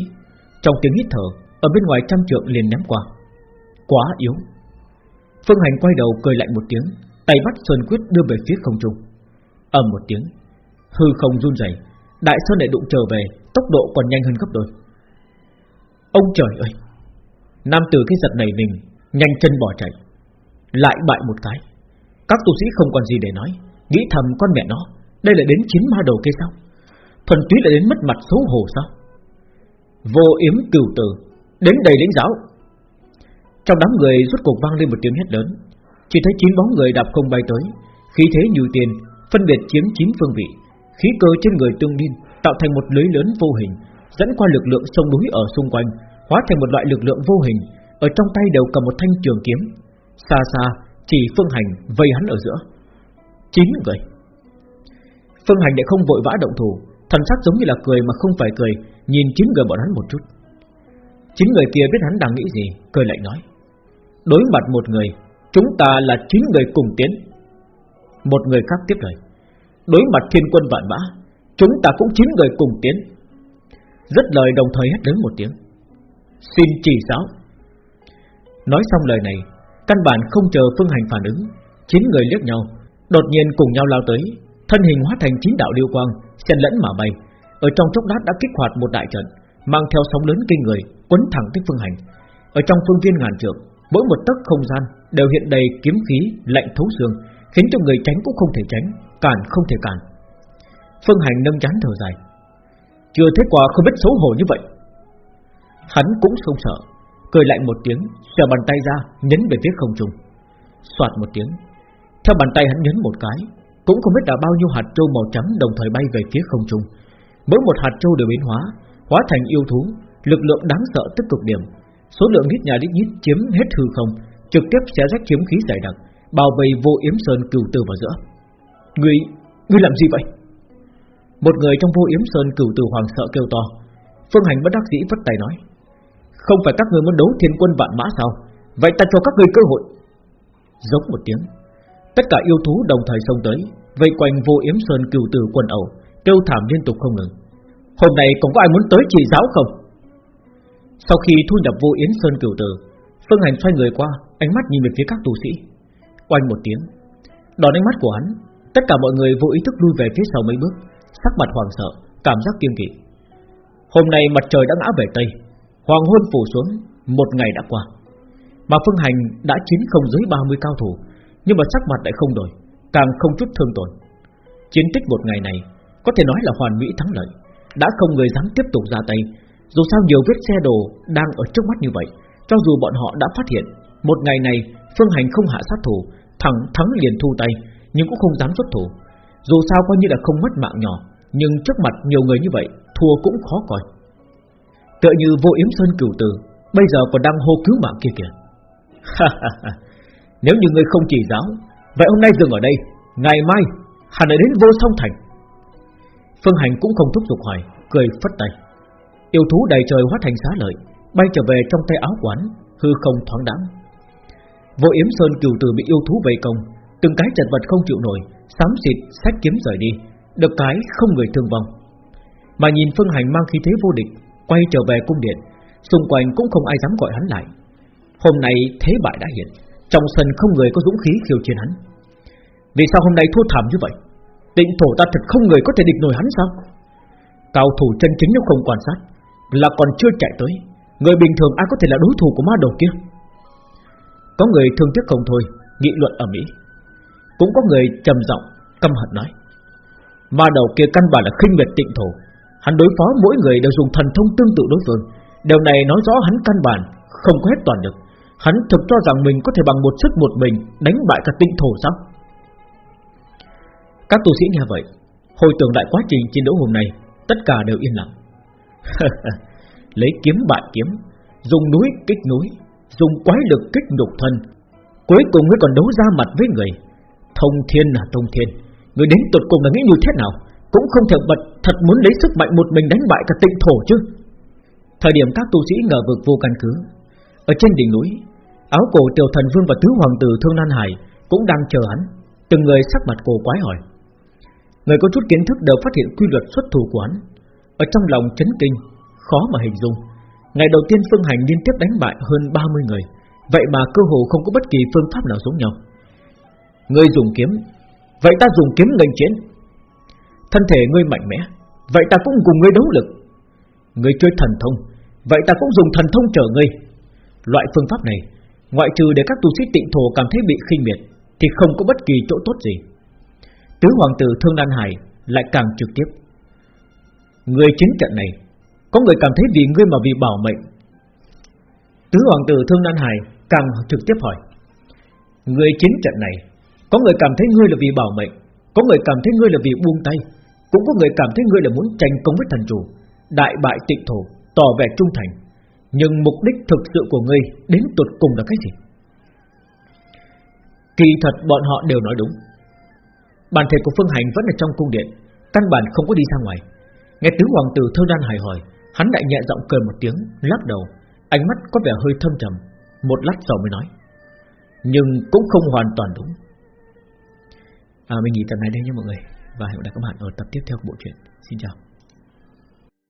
Trong tiếng hít thở Ở bên ngoài trăm trượng liền ném qua. Quá yếu. Phương Hành quay đầu cười lạnh một tiếng Tay bắt Sơn Quyết đưa về phía không trung. Ầm một tiếng Hư không run rẩy, Đại Sơn lại đụng trở về Tốc độ còn nhanh hơn gấp đôi. Ông trời ơi! Nam tử cái giật này mình Nhanh chân bỏ chạy, Lại bại một cái. Các tu sĩ không còn gì để nói, Nghĩ thầm con mẹ nó, Đây là đến chín ma đầu kia sao? Thuần túy là đến mất mặt xấu hổ sao? Vô yếm cửu tử, Đến đầy lĩnh giáo. Trong đám người rút cuộc vang lên một tiếng hét lớn, Chỉ thấy chín bóng người đạp không bay tới, Khí thế như tiền, Phân biệt chiếm chín phương vị, Khí cơ trên người tương liên Tạo thành một lưới lớn vô hình, Dẫn qua lực lượng sông núi ở xung quanh, Hóa thành một loại lực lượng vô hình ở trong tay đều cầm một thanh trường kiếm. Xa xa, chỉ phương hành vây hắn ở giữa. Chín người. Phương hành lại không vội vã động thủ. Thần sắc giống như là cười mà không phải cười, Nhìn chín người bọn hắn một chút. Chín người kia biết hắn đang nghĩ gì, Cười lại nói. Đối mặt một người, Chúng ta là chín người cùng tiến. Một người khác tiếp lời. Đối mặt thiên quân vạn mã, Chúng ta cũng chín người cùng tiến. Rất lời đồng thời hét lớn một tiếng. Xin chỉ giáo. Nói xong lời này, Căn bản không chờ phương hành phản ứng, Chín người liếc nhau, Đột nhiên cùng nhau lao tới, Thân hình hóa thành chín đạo lưu quang, xen lẫn mà bay. Ở trong chốc lát đã kích hoạt một đại trận, Mang theo sóng lớn kinh người, Quấn thẳng tới phương hành. Ở trong phương viên ngàn trượng, Mỗi một tấc không gian đều hiện đầy kiếm khí, lạnh thấu xương, Khiến cho người tránh cũng không thể tránh, Cản không thể cản. Phương hành nâng chán thở dài. Chưa thấy quả không biết xấu hổ như vậy. Hắn cũng không sợ. Cười lạnh một tiếng Xòe bàn tay ra nhấn về phía không trung. Soạt một tiếng Theo bàn tay hắn nhấn một cái Cũng không biết đã bao nhiêu hạt châu màu trắng đồng thời bay về phía không trung. Mỗi một hạt châu đều biến hóa Hóa thành yêu thú Lực lượng đáng sợ tức cực điểm. Số lượng nít nhà lít nhít chiếm hết hư không Trực tiếp xé rách kiếm khí dày đặc bao vây vô yếm sơn cửu tử vào giữa. Ngươi, ngươi làm gì vậy? Một người trong vô yếm sơn cửu tử hoàng sợ kêu to. Phương hành bất đắc dĩ vất tay nói không phải các người muốn đấu thiên quân vạn mã sao? Vậy ta cho các người cơ hội. Giống một tiếng, Tất cả yêu thú đồng thời xông tới, Vây quanh vô yếm sơn cửu tử quần ẩu, Kêu thảm liên tục không ngừng. Hôm nay còn có ai muốn tới chỉ giáo không? Sau khi thu nhập vô yếm sơn cửu tử, Phương Hành xoay người qua, Ánh mắt nhìn về phía các tu sĩ. Oanh một tiếng, Đón ánh mắt của hắn, Tất cả mọi người vô ý thức lui về phía sau mấy bước, Sắc mặt hoàng sợ, Cảm giác kiêng kỵ. Hôm nay mặt trời đã ngã về Tây Hoàng hôn phủ xuống, Một ngày đã qua. Mà Phương Hành đã chiến không dưới 30 cao thủ, Nhưng mà sắc mặt lại không đổi, Càng không chút thương tổn. Chiến tích một ngày này, Có thể nói là hoàn mỹ thắng lợi, Đã không người dám tiếp tục ra tay. Dù sao nhiều vết xe đồ đang ở trước mắt như vậy, Cho dù bọn họ đã phát hiện, Một ngày này Phương Hành không hạ sát thủ, Thẳng thắng liền thu tay, Nhưng cũng không dám xuất thủ. Dù sao coi như là không mất mạng nhỏ, Nhưng trước mặt nhiều người như vậy, Thua cũng khó coi. Tựa như vô yếm sơn cửu tử, Bây giờ còn đang hô cứu mạng kia kìa. Nếu như người không chỉ giáo, Vậy hôm nay dừng ở đây, Ngày mai hẳn lại đến vô song thành. Phương Hành cũng không thúc giục hỏi Cười phất tay. Yêu thú đầy trời hóa thành xá lợi, Bay trở về trong tay áo quán, Hư không thoáng đáng Vô yếm sơn cửu tử bị yêu thú vây công, Từng cái chật vật không chịu nổi Sám xịt, sách kiếm rời đi, Được cái không người thương vong. Mà nhìn Phương Hành mang khí thế vô địch Quay trở về cung điện. Xung quanh cũng không ai dám gọi hắn lại. Hôm nay thế bại đã hiện, Trong sân không người có dũng khí khiêu chiến hắn. Vì sao hôm nay thua thảm như vậy? Định thổ ta thật không người có thể địch nổi hắn sao? Cao thủ chân chính nếu không quan sát, Là còn chưa chạy tới. Người bình thường ai có thể là đối thủ của ma đầu kia? Có người thương tiếc không thôi, Nghị luận ở Mỹ. Cũng có người trầm giọng căm hận nói, Ma đầu kia căn bản là khinh miệt tịnh thổ Hắn đối phó mỗi người đều dùng thần thông tương tự đối phương. Điều này nói rõ hắn căn bản, Không có hết toàn lực. Hắn thực cho rằng mình có thể bằng một sức một mình Đánh bại cả tinh thổ sao? Các tu sĩ nghe vậy, Hồi tưởng lại quá trình chiến đấu hôm nay, Tất cả đều yên lặng. Lấy kiếm bại kiếm, Dùng núi kích núi, Dùng quái lực kích nhục thân, Cuối cùng mới còn đấu ra mặt với người. Thông thiên là thông thiên, Người đến tuột cùng là nghĩ như thế nào? Cũng không thể bật thật muốn lấy sức mạnh một mình đánh bại cả tịnh thổ chứ. Thời điểm các tu sĩ ngờ vực vô căn cứ, Ở trên đỉnh núi, Áo cổ tiểu thần vương và tứ hoàng tử Thương Lan Hải Cũng đang chờ hắn, Từng người sắc mặt cổ quái hỏi. Người có chút kiến thức đều phát hiện quy luật xuất thủ của hắn, Ở trong lòng chấn kinh, Khó mà hình dung. Ngày đầu tiên Phương Hành liên tiếp đánh bại hơn 30 người, Vậy mà cơ hồ không có bất kỳ phương pháp nào giống nhau. Người dùng kiếm, Vậy ta dùng kiếm nghênh chiến. Thân thể ngươi mạnh mẽ, Vậy ta cũng cùng ngươi đấu lực. Ngươi chơi thần thông, Vậy ta cũng dùng thần thông trở ngươi. Loại phương pháp này, Ngoại trừ để các tu sĩ tịnh thổ cảm thấy bị khinh miệt, Thì không có bất kỳ chỗ tốt gì. Tứ hoàng tử Thương Đan Hải Lại càng trực tiếp. Người chiến trận này, Có người cảm thấy vì ngươi mà vì bảo mệnh. Tứ hoàng tử Thương Đan Hải Càng trực tiếp hỏi. Người chiến trận này, Có người cảm thấy ngươi là vì bảo mệnh, Có người cảm thấy ngươi là vì buông tay. Cũng có người cảm thấy ngươi là muốn tranh công với thần chủ Đại bại tịnh thổ Tỏ vẻ trung thành. Nhưng mục đích thực sự của ngươi Đến tuột cùng là cái gì? Kỳ thật bọn họ đều nói đúng. Bản thể của Phương Hành vẫn ở trong cung điện Căn bản không có đi ra ngoài. Nghe tứ hoàng tử thơ đan hài hỏi Hắn đại nhẹ giọng cười một tiếng Lắc đầu. Ánh mắt có vẻ hơi thâm trầm Một lát sau mới nói. Nhưng cũng không hoàn toàn đúng. À, Mình nghỉ tập này đây nha mọi người. Và hẹn gặp lại các bạn ở tập tiếp theo của bộ truyện. Xin chào.